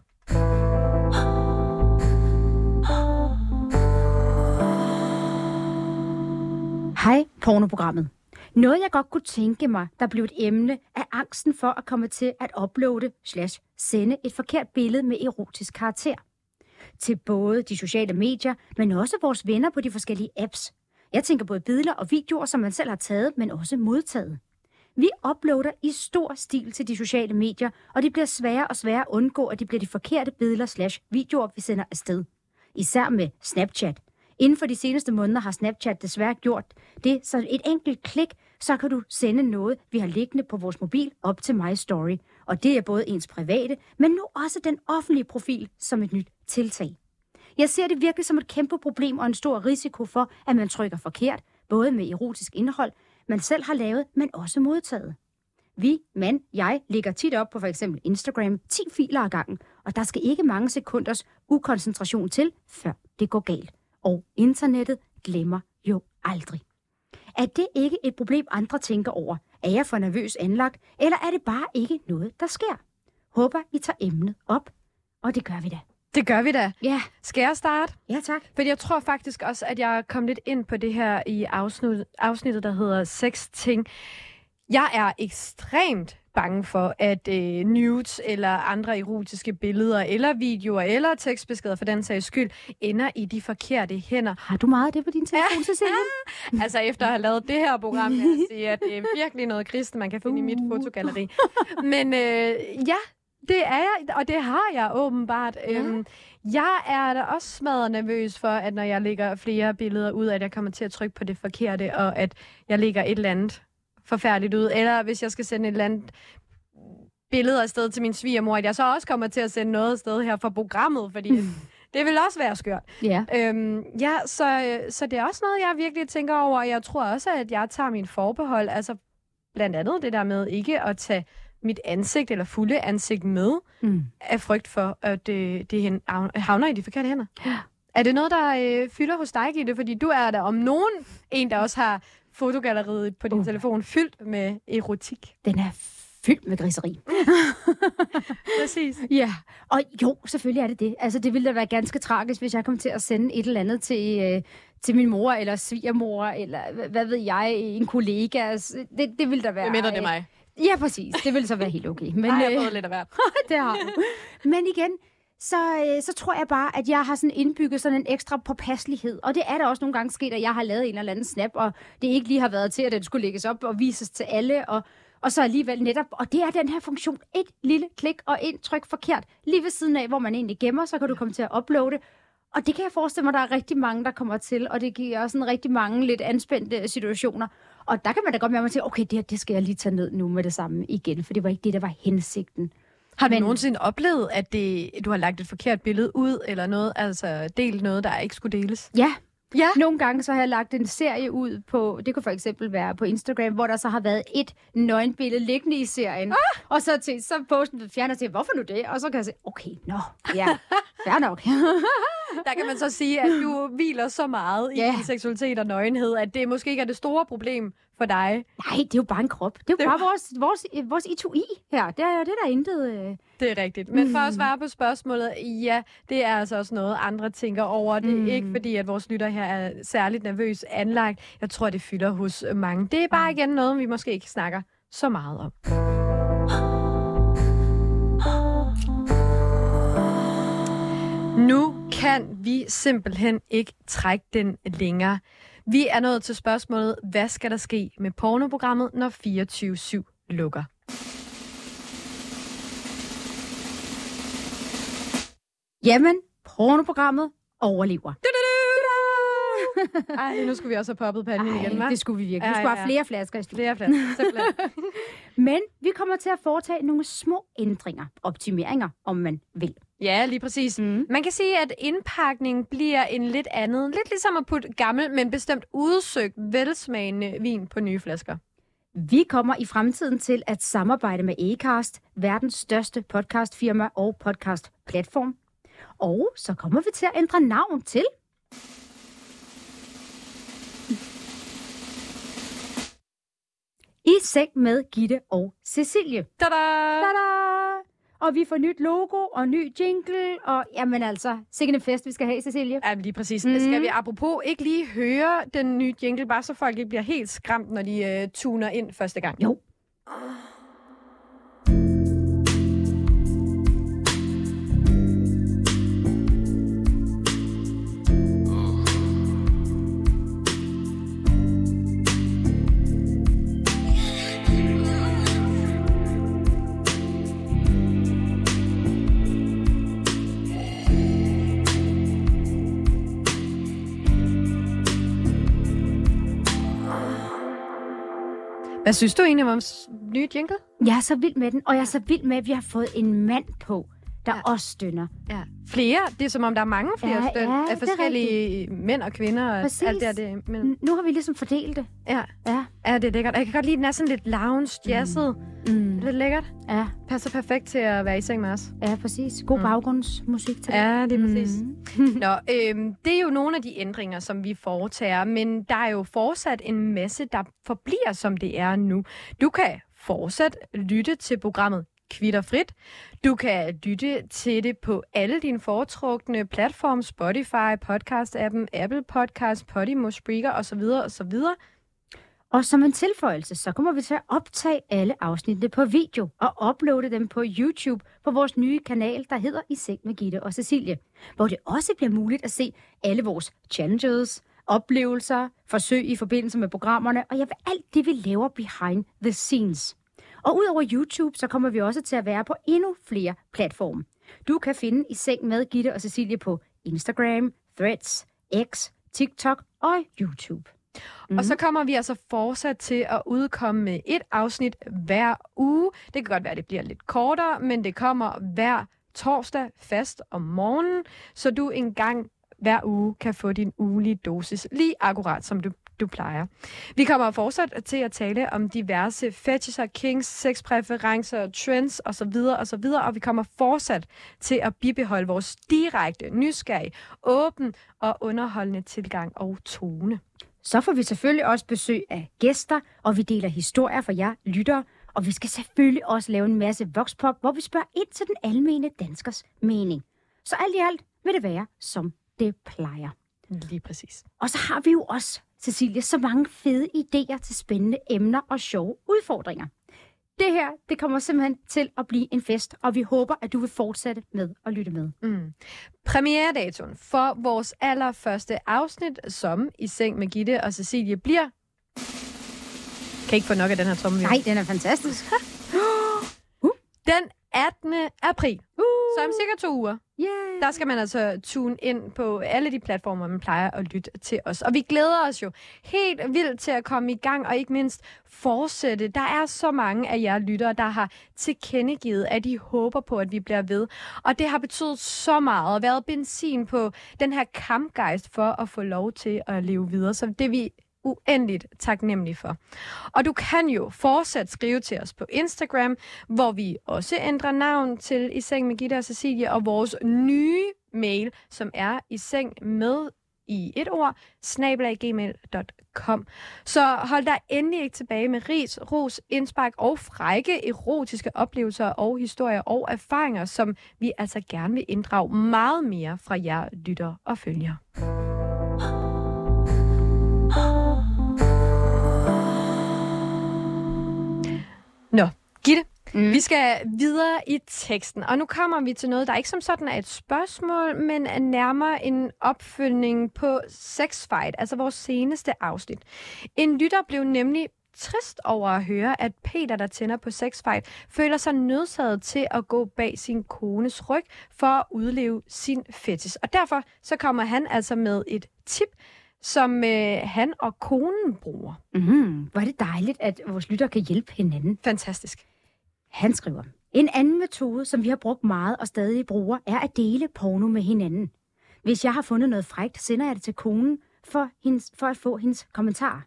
Hej, pornoprogrammet. Noget, jeg godt kunne tænke mig, der blev et emne, er angsten for at komme til at uploade slash sende et forkert billede med erotisk karakter. Til både de sociale medier, men også vores venner på de forskellige apps. Jeg tænker både billeder og videoer, som man selv har taget, men også modtaget. Vi uploader i stor stil til de sociale medier, og det bliver sværere og sværere at undgå, at det bliver de forkerte billeder slash videoer, vi sender afsted. Især med Snapchat. Inden for de seneste måneder har Snapchat desværre gjort det, så et enkelt klik, så kan du sende noget, vi har liggende på vores mobil, op til My Story. Og det er både ens private, men nu også den offentlige profil som et nyt tiltag. Jeg ser det virkelig som et kæmpe problem og en stor risiko for, at man trykker forkert, både med erotisk indhold, man selv har lavet, men også modtaget. Vi, mand, jeg, lægger tit op på for eksempel Instagram 10 filer ad gangen, og der skal ikke mange sekunders ukoncentration til, før det går galt. Og internettet glemmer jo aldrig. Er det ikke et problem, andre tænker over? Er jeg for nervøs anlagt, eller er det bare ikke noget, der sker? Håber, I tager emnet op, og det gør vi da. Det gør vi da. Ja, Skal jeg starte? ja tak. Fordi jeg tror faktisk også, at jeg kom lidt ind på det her i afsnit, afsnittet, der hedder Seks ting. Jeg er ekstremt bange for, at øh, nudes eller andre erotiske billeder, eller videoer, eller tekstbeskeder for den sags skyld, ender i de forkerte hænder. Har du meget af det på din telefon, Cecilie? Altså efter at have lavet det her program, vil jeg sige, at det er virkelig noget kristen, man kan finde i mit fotogalleri. Men øh, ja, det er jeg, og det har jeg åbenbart. Ja. Øhm, jeg er da også smadret nervøs for, at når jeg lægger flere billeder ud, at jeg kommer til at trykke på det forkerte, og at jeg lægger et eller andet forfærdeligt ud. Eller hvis jeg skal sende et eller andet billede afsted til min svigermor, at jeg så også kommer til at sende noget afsted her fra programmet, fordi det vil også være skørt. Ja. Øhm, ja, så, øh, så det er også noget, jeg virkelig tænker over, og jeg tror også, at jeg tager min forbehold, altså blandt andet det der med ikke at tage mit ansigt eller fulde ansigt med, Mm. af frygt for, at øh, det hen- havner i de forkerte hænder. Er det noget, der øh, fylder hos dig, Gitte? Fordi du er der om nogen en, der også har fotogalleriet på din Uh. telefon fyldt med erotik. Den er fyldt med griseri. Præcis. Ja, og jo, selvfølgelig er det det. Altså, det ville da være ganske tragisk, hvis jeg kom til at sende et eller andet til, øh, til min mor, eller svigermor, eller hvad, ved jeg, en kollega. Altså, Det, det ville da være... Det mindre det er mig. Ja, præcis. Det ville så være helt okay. Men, Nej, jeg har øh, fået lidt af hvert. det har du. Men igen, så, øh, så tror jeg bare, at jeg har sådan indbygget sådan en ekstra påpasselighed. Og det er der også nogle gange sket, at jeg har lavet en eller anden snap, og det ikke lige har været til, at den skulle lægges op og vises til alle. Og, og så alligevel netop, og det er den her funktion, et lille klik og et tryk forkert, lige ved siden af, hvor man egentlig gemmer, så kan du komme til at uploade. Og det kan jeg forestille mig, der er rigtig mange, der kommer til, og det giver også en rigtig mange lidt anspændte situationer. Og der kan man da godt være med til, okay, det her, det skal jeg lige tage ned nu med det samme igen, for det var ikke det, der var hensigten. Har du Men- nogensinde oplevet, at det, du har lagt et forkert billede ud, eller noget, altså delt noget, der ikke skulle deles? Ja, Ja. Nogle gange så har jeg lagt en serie ud på, det kunne for eksempel være på Instagram, hvor der så har været et nøgenbillede liggende i serien. Ah! Og så til, så posten blev fjernet siger, hvorfor nu det? Og så kan jeg sige, okay, nå, ja, fair nok. Der kan man så sige, at du hviler så meget i Ja. din seksualitet og nøgenhed, at det måske ikke er det store problem for dig. Nej, det er jo bare en krop. Det er jo Det bare vores, vores, vores I2I her. Det er, det er der intet... Øh... Det er rigtigt. Men for at svare på spørgsmålet, ja, det er altså også noget, andre tænker over. Det er Mm. ikke fordi, at vores lytter her er særligt nervøs anlagt. Jeg tror, det fylder hos mange. Det er bare igen noget, vi måske ikke snakker så meget om. Nu kan vi simpelthen ikke trække den længere. Vi er nået til spørgsmålet, hvad skal der ske med pornoprogrammet, når 24-7 lukker? Jamen, pornoprogrammet overlever. Ej, nu skulle vi også have poppet panden igen, hva'? det skulle vi virkelig. Vi Ja, skulle have flere flasker i studiet. Flere pladser, simpelthen. Men vi kommer til at foretage nogle små ændringer, optimeringer, om man vil. Ja, lige præcis. Mm. Man kan sige, at indpakning bliver en lidt andet. Lidt ligesom at putte gammel, men bestemt udsøgt, velsmagende vin på nye flasker. Vi kommer i fremtiden til at samarbejde med Acast, verdens største podcastfirma og podcastplatform. Og så kommer vi til at ændre navn til... I seng med Gitte og Cecilie. Tada! Tada! og vi får nyt logo og ny jingle, og jamen altså, sikkert en fest, vi skal have, Cecilie. Ja, lige præcis. Mhm. Mm. Skal vi apropos ikke lige høre den nye jingle, bare så folk ikke bliver helt skræmt, når de uh, tuner ind første gang? Jo. Hvad synes du egentlig om vores nye jingle? Jeg er så vild med den, og jeg er så vild med, at vi har fået en mand på, der ja. også stønner. Ja. Flere? Det er som om, der er mange flere Ja, støn ja, af forskellige mænd og kvinder og Præcis. alt det der. Det, men, Nu har vi ligesom fordelt det. ja. Ja. ja, det er lækkert. Og Jeg kan godt lide, at den er sådan lidt lounge, jazzet. Mm. Mm. Lidt lækkert. Ja, Passer perfekt til at være i seng med os. ja, præcis. God Mm. baggrundsmusik til. Ja, det er præcis. Mm. Nå, øhm, det er jo nogle af de ændringer, som vi foretager, men der er jo fortsat en masse, der forbliver, som det er nu. Du kan fortsat lytte til programmet Kvitterfrit. Du kan lytte til det på alle dine foretrukne platforme, Spotify, podcast-appen, Apple Podcast, Podimo, Spreaker osv. osv. Og som en tilføjelse, så kommer vi til at optage alle afsnittene på video og uploade dem på YouTube på vores nye kanal, der hedder I Seng med Gitte og Cecilie, hvor det også bliver muligt at se alle vores challenges, oplevelser, forsøg i forbindelse med programmerne, og jeg vil alt det, vi laver behind the scenes. Og udover YouTube, så kommer vi også til at være på endnu flere platforme. Du kan finde I Seng med Gitte og Cecilie på Instagram, Threads, X, TikTok og YouTube. Mm-hmm. Og så kommer vi altså fortsat til at udkomme med et afsnit hver uge. Det kan godt være, at det bliver lidt kortere, men det kommer hver torsdag fast om morgenen, så du en gang hver uge kan få din ugelige dosis, lige akkurat som du, du plejer. Vi kommer fortsat til at tale om diverse fetisher, kings, sexpræferencer, trends osv. osv., og vi kommer fortsat til at bibeholde vores direkte, nysgerrige, åben og underholdende tilgang og tone. Så får vi selvfølgelig også besøg af gæster, og vi deler historier for jer lyttere. Og vi skal selvfølgelig også lave en masse voxpop, hvor vi spørger ind til den almene danskers mening. Så alt i alt vil det være, som det plejer. Lige præcis. Og så har vi jo også, Cecilie, så mange fede idéer til spændende emner og sjove udfordringer. Det her, det kommer simpelthen til at blive en fest, og vi håber, at du vil fortsætte med at lytte med. Mm. Premieredatoen for vores allerførste afsnit, som i seng med Gitte og Cecilie bliver... Kan ikke få nok af den her tromme. Nej, den er fantastisk. Den 18. april. Uh, Så om cirka to uger yeah. Der skal man altså tune ind på alle de platformer, man plejer at lytte til os. Og vi glæder os jo helt vildt til at komme i gang, og ikke mindst fortsætte. Der er så mange af jer lyttere, der har tilkendegivet, at de håber på, at vi bliver ved. Og det har betydet så meget og været benzin på den her kampgejst for at få lov til at leve videre. Så det vi uendeligt taknemmelig for. Og du kan jo fortsat skrive til os på Instagram, hvor vi også ændrer navn til I Seng med Gitte og Cecilie, og vores nye mail, som er i seng med i et ord, snabelaggmail.com. Så hold dig endelig ikke tilbage med ris, ros, indspark og frække erotiske oplevelser og historier og erfaringer, som vi altså gerne vil inddrage meget mere fra jer lytter og følgere. Nå, Gitte, Mm. vi skal videre i teksten, og nu kommer vi til noget, der ikke som sådan er et spørgsmål, men er nærmere en opfølgning på Sex Fight, altså vores seneste afsnit. En lytter blev nemlig trist over at høre, at Peter, der tænder på Sex Fight, føler sig nødsaget til at gå bag sin kones ryg for at udleve sin fetis. Og derfor så kommer han altså med et tip, som øh, han og konen bruger. Mm, hvor er det dejligt, at vores lytter kan hjælpe hinanden. Fantastisk. Han skriver, en anden metode, som vi har brugt meget og stadig bruger, er at dele porno med hinanden. Hvis jeg har fundet noget frægt, sender jeg det til konen for, hendes, for at få hendes kommentar.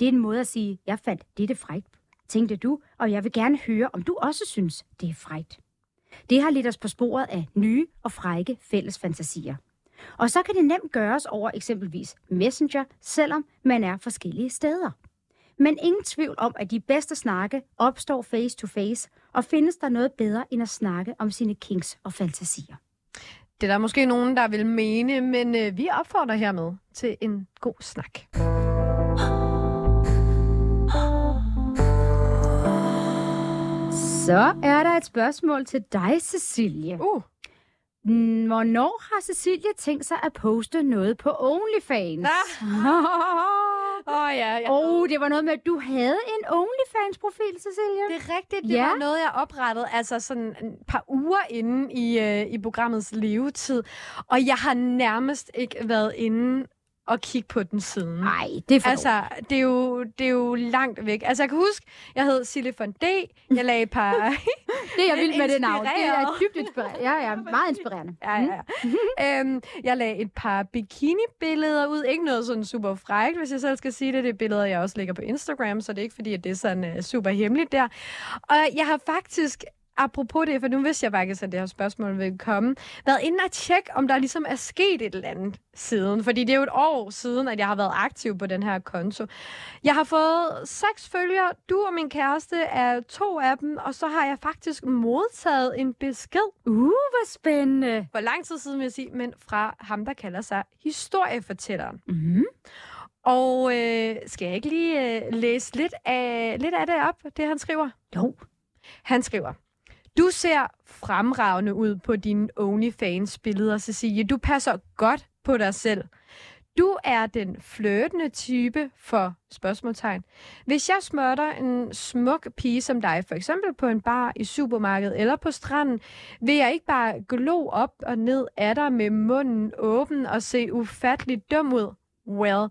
Det er en måde at sige, jeg fandt dette frægt, tænkte du, og jeg vil gerne høre, om du også synes, det er frægt. Det har lidt os på sporet af nye og frække fælles fantasier. Og så kan det nemt gøres over eksempelvis Messenger, selvom man er forskellige steder. Men ingen tvivl om, at de bedste snakke opstår face to face, og findes der noget bedre end at snakke om sine kinks og fantasier. Det er der måske nogen, der vil mene, men øh, vi opfordrer hermed til en god snak. Så er der et spørgsmål til dig, Cecilie. Uh, Hvornår har Cecilie tænkt sig at poste noget på OnlyFans? Åh oh, ja, ja. oh, det var noget med, at du havde en OnlyFans-profil, Cecilie. Det er rigtigt. Det Ja. var noget, jeg oprettede altså sådan et par uger inde i, øh, i programmets levetid. Og jeg har nærmest ikke været inde og kigge på den siden. Nej, det er for altså, det er, jo, det er jo langt væk. Altså, jeg kan huske, jeg hed Sille von D. Jeg lagde et par... det er jeg vild med det navn. Det er dybt inspirerende. Ja, ja, meget inspirerende. Ja, ja, ja. øhm, jeg lagde et par bikini-billeder ud. Ikke noget sådan super frækt, hvis jeg selv skal sige det. Det er billeder, jeg også lægger på Instagram, så det er ikke fordi, at det er sådan uh, super hemmeligt der. Og jeg har faktisk apropos det, for nu vidste jeg faktisk, at det her spørgsmål ville komme, været inde og tjekke, om der ligesom er sket et eller andet siden. Fordi det er jo et år siden, at jeg har været aktiv på den her konto. Jeg har fået seks følgere. Du og min kæreste er to af dem, og så har jeg faktisk modtaget en besked Uh, hvor spændende. hvor lang tid siden vil jeg sige, men fra ham, der kalder sig historiefortælleren. Mm. Og øh, skal jeg ikke lige øh, læse lidt af, lidt af det op, det han skriver? Jo. Han skriver, du ser fremragende ud på dine OnlyFans-billeder, Cecilie. Du passer godt på dig selv. Du er den flirtende type for spørgsmålstegn. Hvis jeg smørter en smuk pige som dig, for eksempel på en bar i supermarkedet eller på stranden, vil jeg ikke bare glo op og ned af dig med munden åben og se ufatteligt dum ud. Well,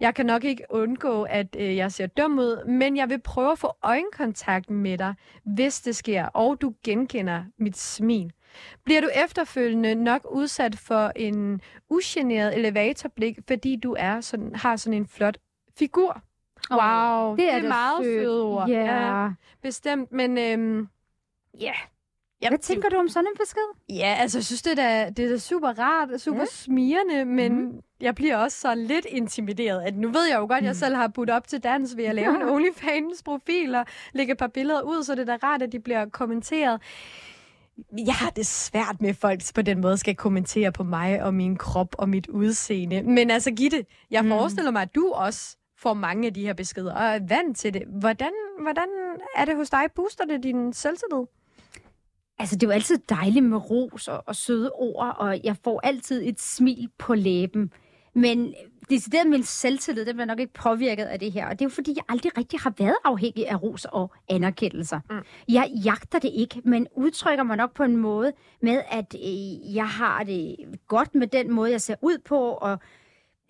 jeg kan nok ikke undgå, at øh, jeg ser dum ud, men jeg vil prøve at få øjenkontakt med dig, hvis det sker, og du genkender mit smil. Bliver du efterfølgende nok udsat for en ugeneret elevatorblik, fordi du er sådan, har sådan en flot figur? Wow, det er, da meget sødt. søde ord. Ja. bestemt, men øhm, ja. Jeg, Hvad tænker du om sådan en besked? Ja, altså, jeg synes, det er, da, det er da super rart, super ja. smirende, men Mhm. Mm. jeg bliver også så lidt intimideret. At nu ved jeg jo godt, at jeg selv har budt op til dans ved at lave en OnlyFans-profil og lægge et par billeder ud, så det er da rart, at de bliver kommenteret. Jeg har det svært med, at folk på den måde skal kommentere på mig og min krop og mit udseende. Men altså, Gitte, jeg Mm. mm. forestiller mig, at du også får mange af de her beskeder og er vant til det. Hvordan, hvordan er det hos dig? Booster det din selvtillid? Altså, det er jo altid dejligt med ros og, og søde ord, og jeg får altid et smil på læben. Men decideret min selvtillid, den bliver nok ikke påvirket af det her. Og det er jo fordi, jeg aldrig rigtig har været afhængig af ros og anerkendelser. Mm. Jeg jagter det ikke, men udtrykker mig nok på en måde med, at øh, jeg har det godt med den måde, jeg ser ud på, og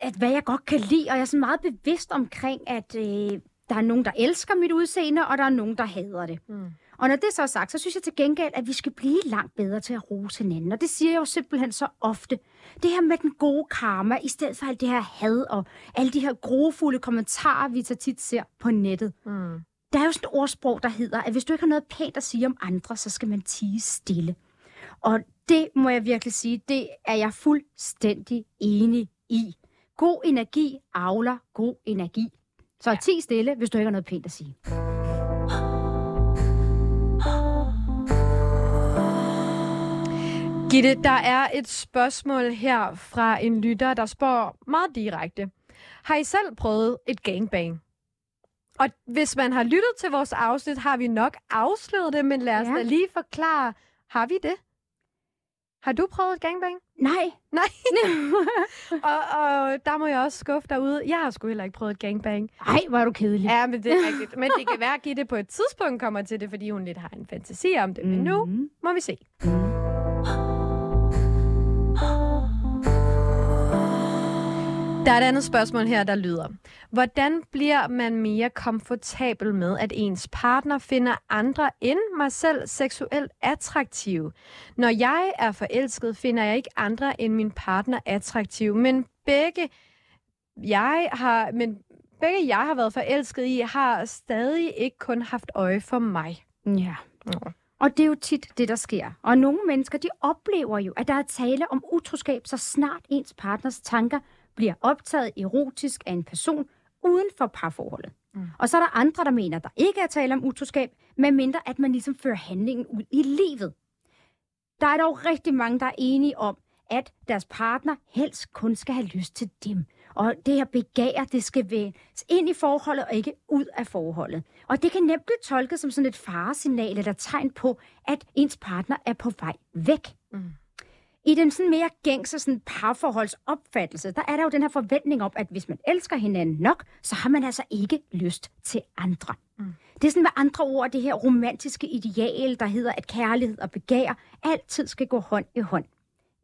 at hvad jeg godt kan lide. Og jeg er sådan meget bevidst omkring, at øh, der er nogen, der elsker mit udseende, og der er nogen, der hader det. Mm. Og når det så er sagt, så synes jeg til gengæld, at vi skal blive langt bedre til at rose hinanden. Og det siger jeg jo simpelthen så ofte. Det her med den gode karma, i stedet for alt det her had og alle de her grofulde kommentarer, vi så tit ser på nettet. Mm. Der er jo sådan et ordsprog, der hedder, at hvis du ikke har noget pænt at sige om andre, så skal man tige stille. Og det må jeg virkelig sige, det er jeg fuldstændig enig i. God energi avler god energi. Så ja. tig stille, hvis du ikke har noget pænt at sige. Gitte, der er et spørgsmål her fra en lytter, der spørger meget direkte. Har I selv prøvet et gangbang? Og hvis man har lyttet til vores afsnit, har vi nok afsløret det, men lad os Ja. da lige forklare, har vi det? Har du prøvet et gangbang? Nej. Nej. og, og der må jeg også skuffe derude. Jeg har sgu heller ikke prøvet et gangbang. Ej, hvor er du kedelig. Ja, men det er rigtigt. Men det kan være, at Gitte på et tidspunkt kommer til det, fordi hun lidt har en fantasi om det. Men nu Mhm. må vi se. Der er et andet spørgsmål her, der lyder. Hvordan bliver man mere komfortabel med, at ens partner finder andre end mig selv seksuelt attraktive? Når jeg er forelsket, finder jeg ikke andre end min partner attraktive, men begge jeg har, men begge jeg har været forelsket i, har stadig ikke kun haft øje for mig. Ja. Og det er jo tit det, der sker. Og nogle mennesker, de oplever jo, at der er tale om utroskab, så snart ens partners tanker bliver optaget erotisk af en person uden for parforholdet. Mm. Og så er der andre, der mener, der ikke er tale om utroskab, medmindre at man ligesom fører handlingen ud i livet. Der er dog rigtig mange, der er enige om, at deres partner helst kun skal have lyst til dem. Og det her begær, det skal vendes ind i forholdet og ikke ud af forholdet. Og det kan nemt blive tolket som sådan et faresignal eller tegn på, at ens partner er på vej væk. Mm. I den sådan mere gængse sådan parforholdsopfattelse, der er der jo den her forventning om, at hvis man elsker hinanden nok, så har man altså ikke lyst til andre. Mm. Det er sådan med andre ord det her romantiske ideal, der hedder, at kærlighed og begær altid skal gå hånd i hånd.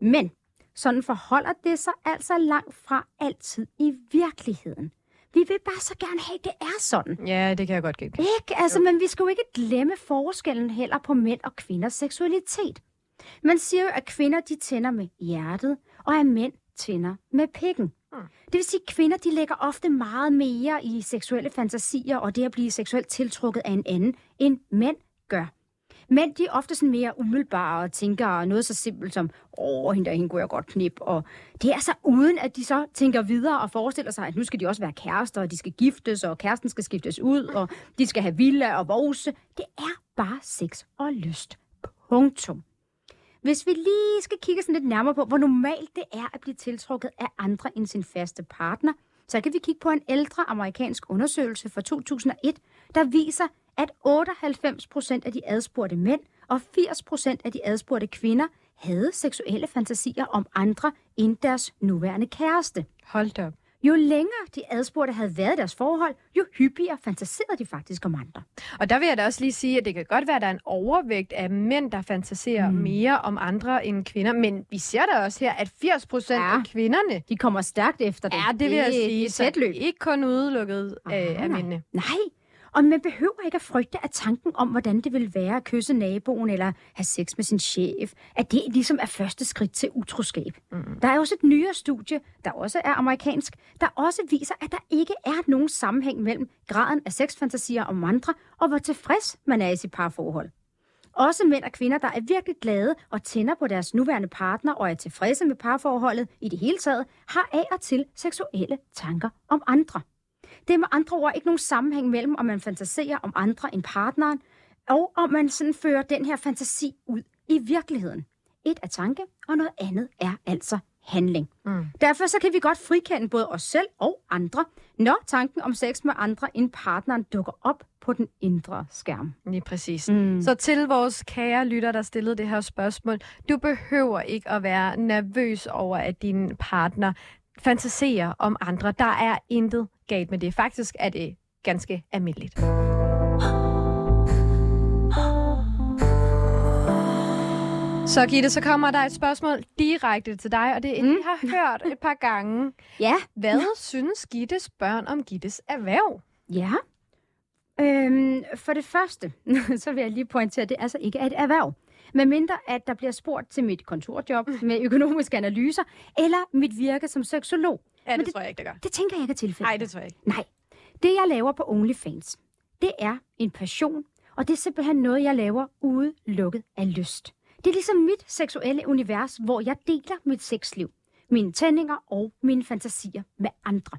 Men sådan forholder det sig altså langt fra altid i virkeligheden. Vi vil bare så gerne have, at det er sådan. Ja, det kan jeg godt gætte. Ikke? Altså, men vi skal jo ikke glemme forskellen heller på mænd og kvinders seksualitet. Man siger jo, at kvinder de tænder med hjertet, og at mænd tænder med pikken. Hmm. Det vil sige, at kvinder de lægger ofte meget mere i seksuelle fantasier og det at blive seksuelt tiltrukket af en anden, end mænd gør. Mænd, de er ofte sådan mere umiddelbare og tænker noget så simpelt som, åh, hende der, hende kunne jeg godt knip. Og det er så uden, at de så tænker videre og forestiller sig, at nu skal de også være kærester, og de skal giftes, og kæresten skal skiftes ud, og de skal have villa og vose. Det er bare sex og lyst. Punktum. Hvis vi lige skal kigge sådan lidt nærmere på, hvor normalt det er at blive tiltrukket af andre end sin faste partner, så kan vi kigge på en ældre amerikansk undersøgelse fra 2001, der viser, at 98 procent af de adspurgte mænd og 80 procent af de adspurgte kvinder havde seksuelle fantasier om andre end deres nuværende kæreste. Hold da op. Jo længere de adspurgte havde været i deres forhold, jo hyppigere fantaserede de faktisk om andre. Og der vil jeg da også lige sige, at det kan godt være, at der er en overvægt af mænd, der fantaserer mm. mere om andre end kvinder. Men vi ser da også her, at 80 procent ja. af kvinderne... De kommer stærkt efter det. Ja, det vil jeg sige. Det er tæt Ikke kun udelukket af, af mændene. Nej, og man behøver ikke at frygte, at tanken om, hvordan det vil være at kysse naboen eller have sex med sin chef, at det ligesom er første skridt til utroskab. Mm. Der er også et nyere studie, der også er amerikansk, der også viser, at der ikke er nogen sammenhæng mellem graden af sexfantasier om andre, og hvor tilfreds man er i sit parforhold. Også mænd og kvinder, der er virkelig glade og tænder på deres nuværende partner og er tilfredse med parforholdet i det hele taget, har af og til seksuelle tanker om andre. Det er med andre ord ikke nogen sammenhæng mellem, om man fantaserer om andre end partneren, og om man sådan fører den her fantasi ud i virkeligheden. Et er tanke, og noget andet er altså handling. Mm. Derfor så kan vi godt frikende både os selv og andre, når tanken om sex med andre end partneren dukker op på den indre skærm. Lige præcis. Mm. Så til vores kære lytter, der stillede det her spørgsmål, du behøver ikke at være nervøs over, at din partner fantaserer om andre. Der er intet galt med det. Faktisk er det ganske almindeligt. Så Gitte, så kommer der et spørgsmål direkte til dig, og det er mm. jeg har hørt et par gange. Ja. Hvad ja. synes Gittes børn om Gittes erhverv? Ja. Øhm, for det første, så vil jeg lige pointere, at det altså ikke er et erhverv. Med mindre at der bliver spurgt til mit kontorjob med økonomiske analyser, eller mit virke som seksolog. Ja, det, det tror jeg ikke, det gør. Det tænker jeg ikke er tilfældet. Nej, det tror jeg ikke. Nej. Det, jeg laver på OnlyFans, det er en passion, og det er simpelthen noget, jeg laver udelukket af lyst. Det er ligesom mit seksuelle univers, hvor jeg deler mit sexliv, mine tændinger og mine fantasier med andre.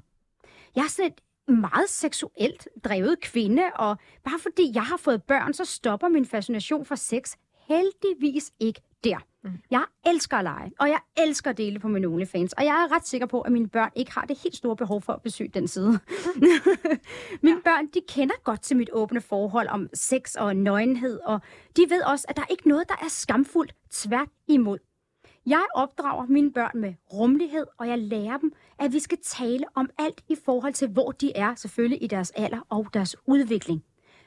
Jeg er sådan et meget seksuelt drevet kvinde, og bare fordi jeg har fået børn, så stopper min fascination for sex heldigvis ikke der. Mm. Jeg elsker at lege, og jeg elsker at dele på min OnlyFans, og jeg er ret sikker på, at mine børn ikke har det helt store behov for at besøge den side. mine ja. børn, de kender godt til mit åbne forhold om sex og nøgenhed, og de ved også, at der er ikke noget, der er skamfuldt tvært imod. Jeg opdrager mine børn med rummelighed, og jeg lærer dem, at vi skal tale om alt i forhold til, hvor de er, selvfølgelig i deres alder og deres udvikling.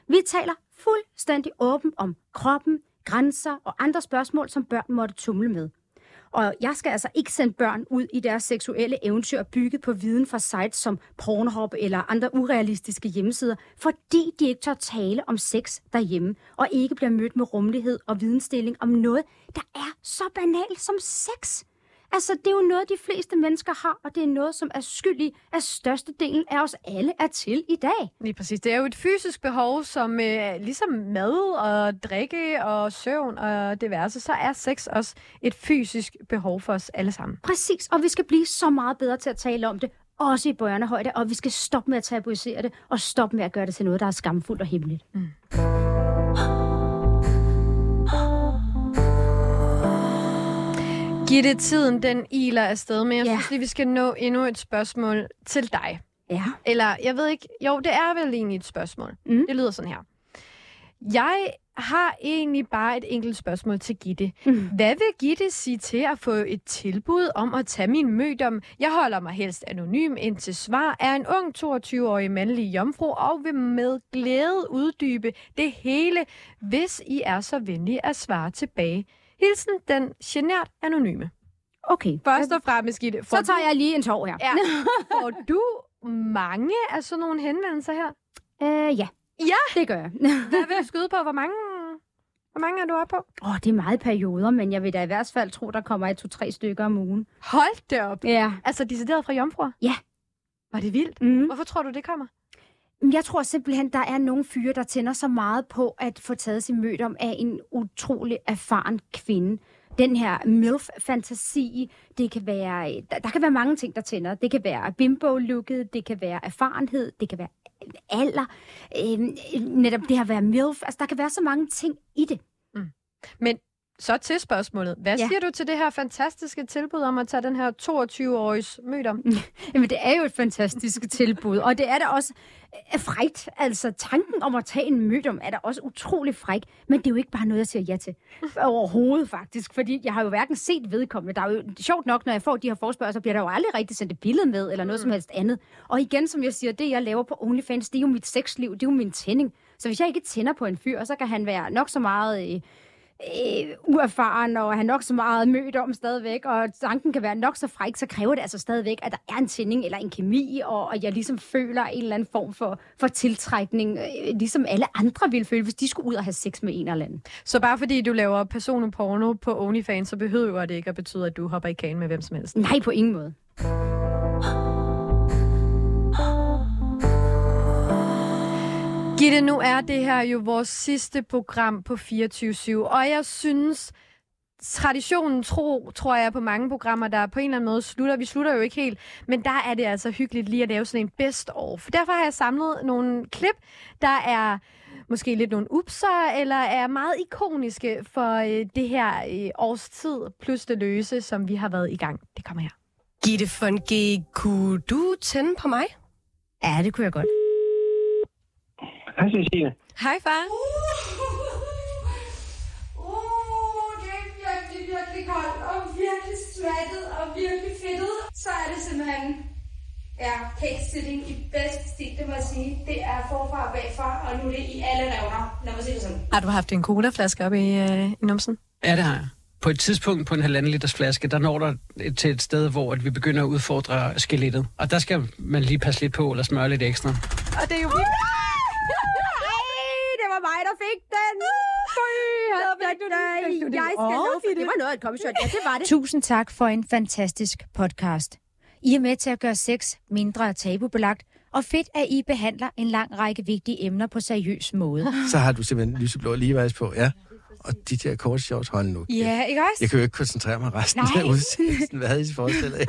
Vi taler fuldstændig åbent om kroppen, grænser og andre spørgsmål, som børn måtte tumle med. Og jeg skal altså ikke sende børn ud i deres seksuelle eventyr bygget på viden fra sites som Pornhub eller andre urealistiske hjemmesider, fordi de ikke tør tale om sex derhjemme, og ikke bliver mødt med rummelighed og vidensdeling om noget, der er så banalt som sex. Altså, det er jo noget, de fleste mennesker har, og det er noget, som er skyldig af størstedelen af os alle er til i dag. Lige præcis. Det er jo et fysisk behov, som øh, ligesom mad og drikke og søvn og diverse, så er sex også et fysisk behov for os alle sammen. Præcis, og vi skal blive så meget bedre til at tale om det, også i børnehøjde, og vi skal stoppe med at tabuisere det, og stoppe med at gøre det til noget, der er skamfuldt og hemmeligt. Mm. Giv det tiden, den iler afsted, men jeg Ja. synes lige, vi skal nå endnu et spørgsmål til dig. Ja. Eller, jeg ved ikke, jo, det er vel egentlig et spørgsmål. Mm. Det lyder sådan her. Jeg har egentlig bare et enkelt spørgsmål til Gitte. Mm. Hvad vil Gitte sige til at få et tilbud om at tage min mødom? Jeg holder mig helst anonym indtil svar er en ung 22-årig mandlig jomfru og vil med glæde uddybe det hele, hvis I er så venlige at svare tilbage. Hilsen den genert anonyme. Okay. Først og fremmest, Gitte, Så tager jeg lige en tår her. Ja. får du mange af sådan nogle henvendelser her? Øh, ja. Ja. Det gør jeg. Hvad vil du skyde på? Hvor mange, hvor mange er du oppe på? Åh, oh, det er meget perioder, men jeg vil da i hvert fald tro, der kommer et, to, tre stykker om ugen. Hold det op. Ja. Altså, decideret fra jomfruer? Ja. Var det vildt? Mm. Hvorfor tror du, det kommer? Jeg tror simpelthen, der er nogle fyre, der tænder så meget på at få taget sin mødt om af en utrolig erfaren kvinde. Den her MILF-fantasi, det kan være, der, der kan være mange ting, der tænder. Det kan være bimbo-looket, det kan være erfarenhed, det kan være alder, øh, netop det her at være MILF. Altså, der kan være så mange ting i det. Mm. Men så til spørgsmålet. Hvad Ja. siger du til det her fantastiske tilbud om at tage den her 22-åriges mødom? Jamen, det er jo et fantastisk tilbud, og det er da også øh, frægt. Altså, tanken om at tage en mødom er da også utrolig fræk, men det er jo ikke bare noget, jeg siger ja til. Overhovedet, faktisk, fordi jeg har jo hverken set vedkommende. Der er jo sjovt nok, når jeg får de her forspørgelser, bliver der jo aldrig rigtig sendt et billede med, eller noget mm. som helst andet. Og igen, som jeg siger, det jeg laver på OnlyFans, det er jo mit sexliv, det er jo min tænding. Så hvis jeg ikke tænder på en fyr, så kan han være nok så meget... Øh, øh, uerfaren, og han nok så meget mødt om stadigvæk, og tanken kan være nok så fræk, så kræver det altså stadigvæk, at der er en tænding eller en kemi, og, og jeg ligesom føler en eller anden form for, for tiltrækning, øh, ligesom alle andre ville føle, hvis de skulle ud og have sex med en eller anden. Så bare fordi du laver personoporno på OnlyFans, så behøver det ikke at betyde, at du hopper i kagen med hvem som helst. Nej, på ingen måde. Gitte, nu er det her jo vores sidste program på 24-7, og jeg synes, traditionen tro, tror jeg, på mange programmer, der på en eller anden måde slutter. Vi slutter jo ikke helt, men der er det altså hyggeligt lige at lave sådan en best-of. Derfor har jeg samlet nogle klip, der er måske lidt nogle upser, eller er meget ikoniske for øh, det her øh, års tid, plus det løse, som vi har været i gang. Det kommer her. Gitte von G, kunne du tænde på mig? Ja, det kunne jeg godt. Hej, Cecilie. Hej, far. Uh, det er virkelig, virkelig koldt, og virkelig svattet, og virkelig fedtet. Så er det simpelthen, ja, cake sitting i bedste stil, det må jeg sige. Det er forfra og bagfra, og nu er det i alle revner, lad mig sige det sådan. Har du haft en colaflaske op i, øh, i numsen? Ja, det har jeg. På et tidspunkt på en halvanden liters flaske, der når der et- til et sted, hvor at vi begynder at udfordre skelettet. Og der skal man lige passe lidt på, eller smøre lidt ekstra. Og det er jo vildt. Mig, der fik den. Jeg skal for, det var noget af et kommentar. Ja, det var det. Tusind tak for en fantastisk podcast. I er med til at gøre sex mindre tabubelagt, og fedt, at I behandler en lang række vigtige emner på seriøs måde. Så har du simpelthen lyseblå ligevejs på, ja. Og de der kort shorts, hold nu. Ja, ikke også? Jeg kan jo ikke koncentrere mig resten Nej. af udsendelsen. Hvad havde I forestillet?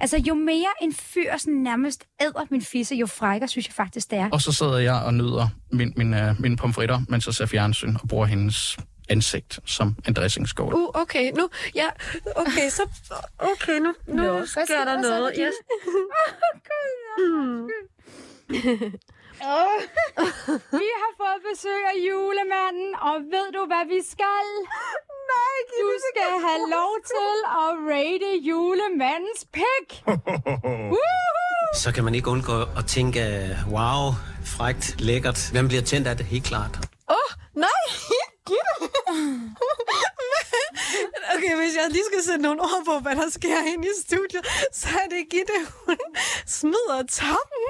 Altså, jo mere en fyr sådan nærmest æder min fisse, jo frækkere synes jeg faktisk, det er. Og så sidder jeg og nyder min, min, uh, mine pomfritter, mens jeg ser fjernsyn og bruger hendes ansigt som en dressingskål. Uh, okay, nu, ja, okay, så, okay, nu, nu Nå, sker der så, noget. Gitte? Yes. Vi har fået besøg af julemanden, og ved du, hvad vi skal? Nej, Du skal have lov til at rate julemandens pik. Så kan man ikke undgå at tænke, wow, frægt, lækkert. Hvem bliver tændt af det? Helt klart. Nej, Gitte. okay, hvis jeg lige skal sætte nogle ord på, hvad der sker inde i studiet, så er det Gitte, hun smider toppen,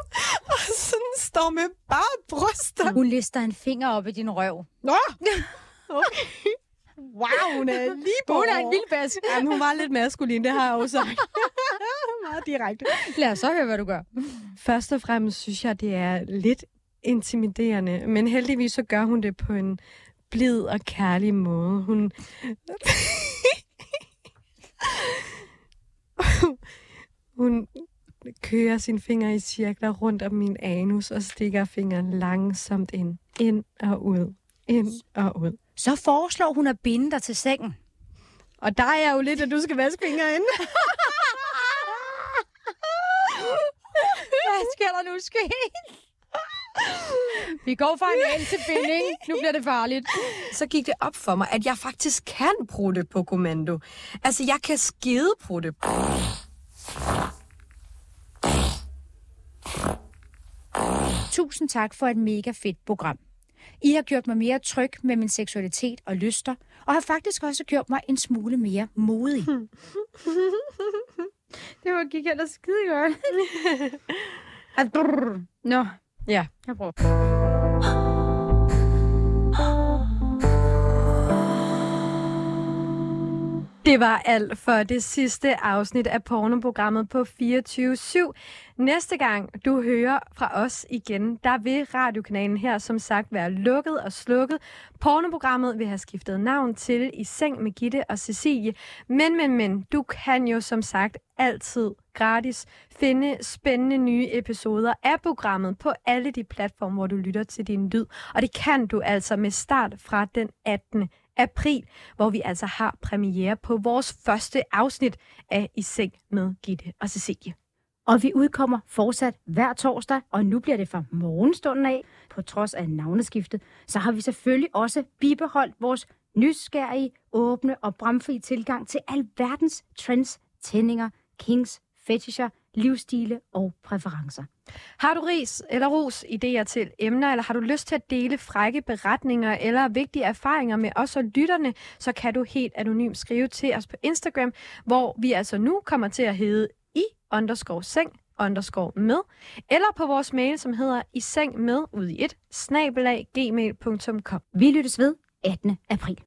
og sådan står med bare bryster. Hun lister en finger op i din røv. Nå! Okay. Wow, hun er lige på. Hun er en vild bask. Jamen, hun var lidt maskulin, det har jeg også sagt. Meget direkte. Lad os så høre, hvad du gør. Først og fremmest synes jeg, det er lidt intimiderende, men heldigvis så gør hun det på en blid og kærlig måde. Hun... hun kører sine fingre i cirkler rundt om min anus og stikker fingeren langsomt ind. Ind og ud. Ind og ud. Så foreslår hun at binde dig til sengen. Og der er jo lidt, at du skal vaske fingre ind. Hvad skal der nu ske? Vi går fra en til binding. Nu bliver det farligt. Så gik det op for mig, at jeg faktisk kan prutte på kommando. Altså, jeg kan skide prutte. Tusind tak for et mega fedt program. I har gjort mig mere tryg med min seksualitet og lyster, og har faktisk også gjort mig en smule mere modig. det var gik ellers skide godt. Nå, Ja. jeg prøver. Det var alt for det sidste afsnit af pornoprogrammet på 24-7. Næste gang du hører fra os igen, der vil radiokanalen her som sagt være lukket og slukket. Pornoprogrammet vil have skiftet navn til I Seng med Gitte og Cecilie. Men, men, men, du kan jo som sagt altid gratis finde spændende nye episoder af programmet på alle de platforme, hvor du lytter til din lyd. Og det kan du altså med start fra den 18 april, hvor vi altså har premiere på vores første afsnit af I Seng med Gitte og Cecilie. Og vi udkommer fortsat hver torsdag, og nu bliver det fra morgenstunden af. På trods af navneskiftet, så har vi selvfølgelig også bibeholdt vores nysgerrige, åbne og bramfri tilgang til alverdens trends, tændinger, kings, fetisher, livsstile og præferencer. Har du ris eller ros idéer til emner, eller har du lyst til at dele frække beretninger eller vigtige erfaringer med os og lytterne, så kan du helt anonymt skrive til os på Instagram, hvor vi altså nu kommer til at hedde i underscore seng underscore med, eller på vores mail, som hedder i seng med ud i et, snabelag gmail.com. Vi lyttes ved 18. april.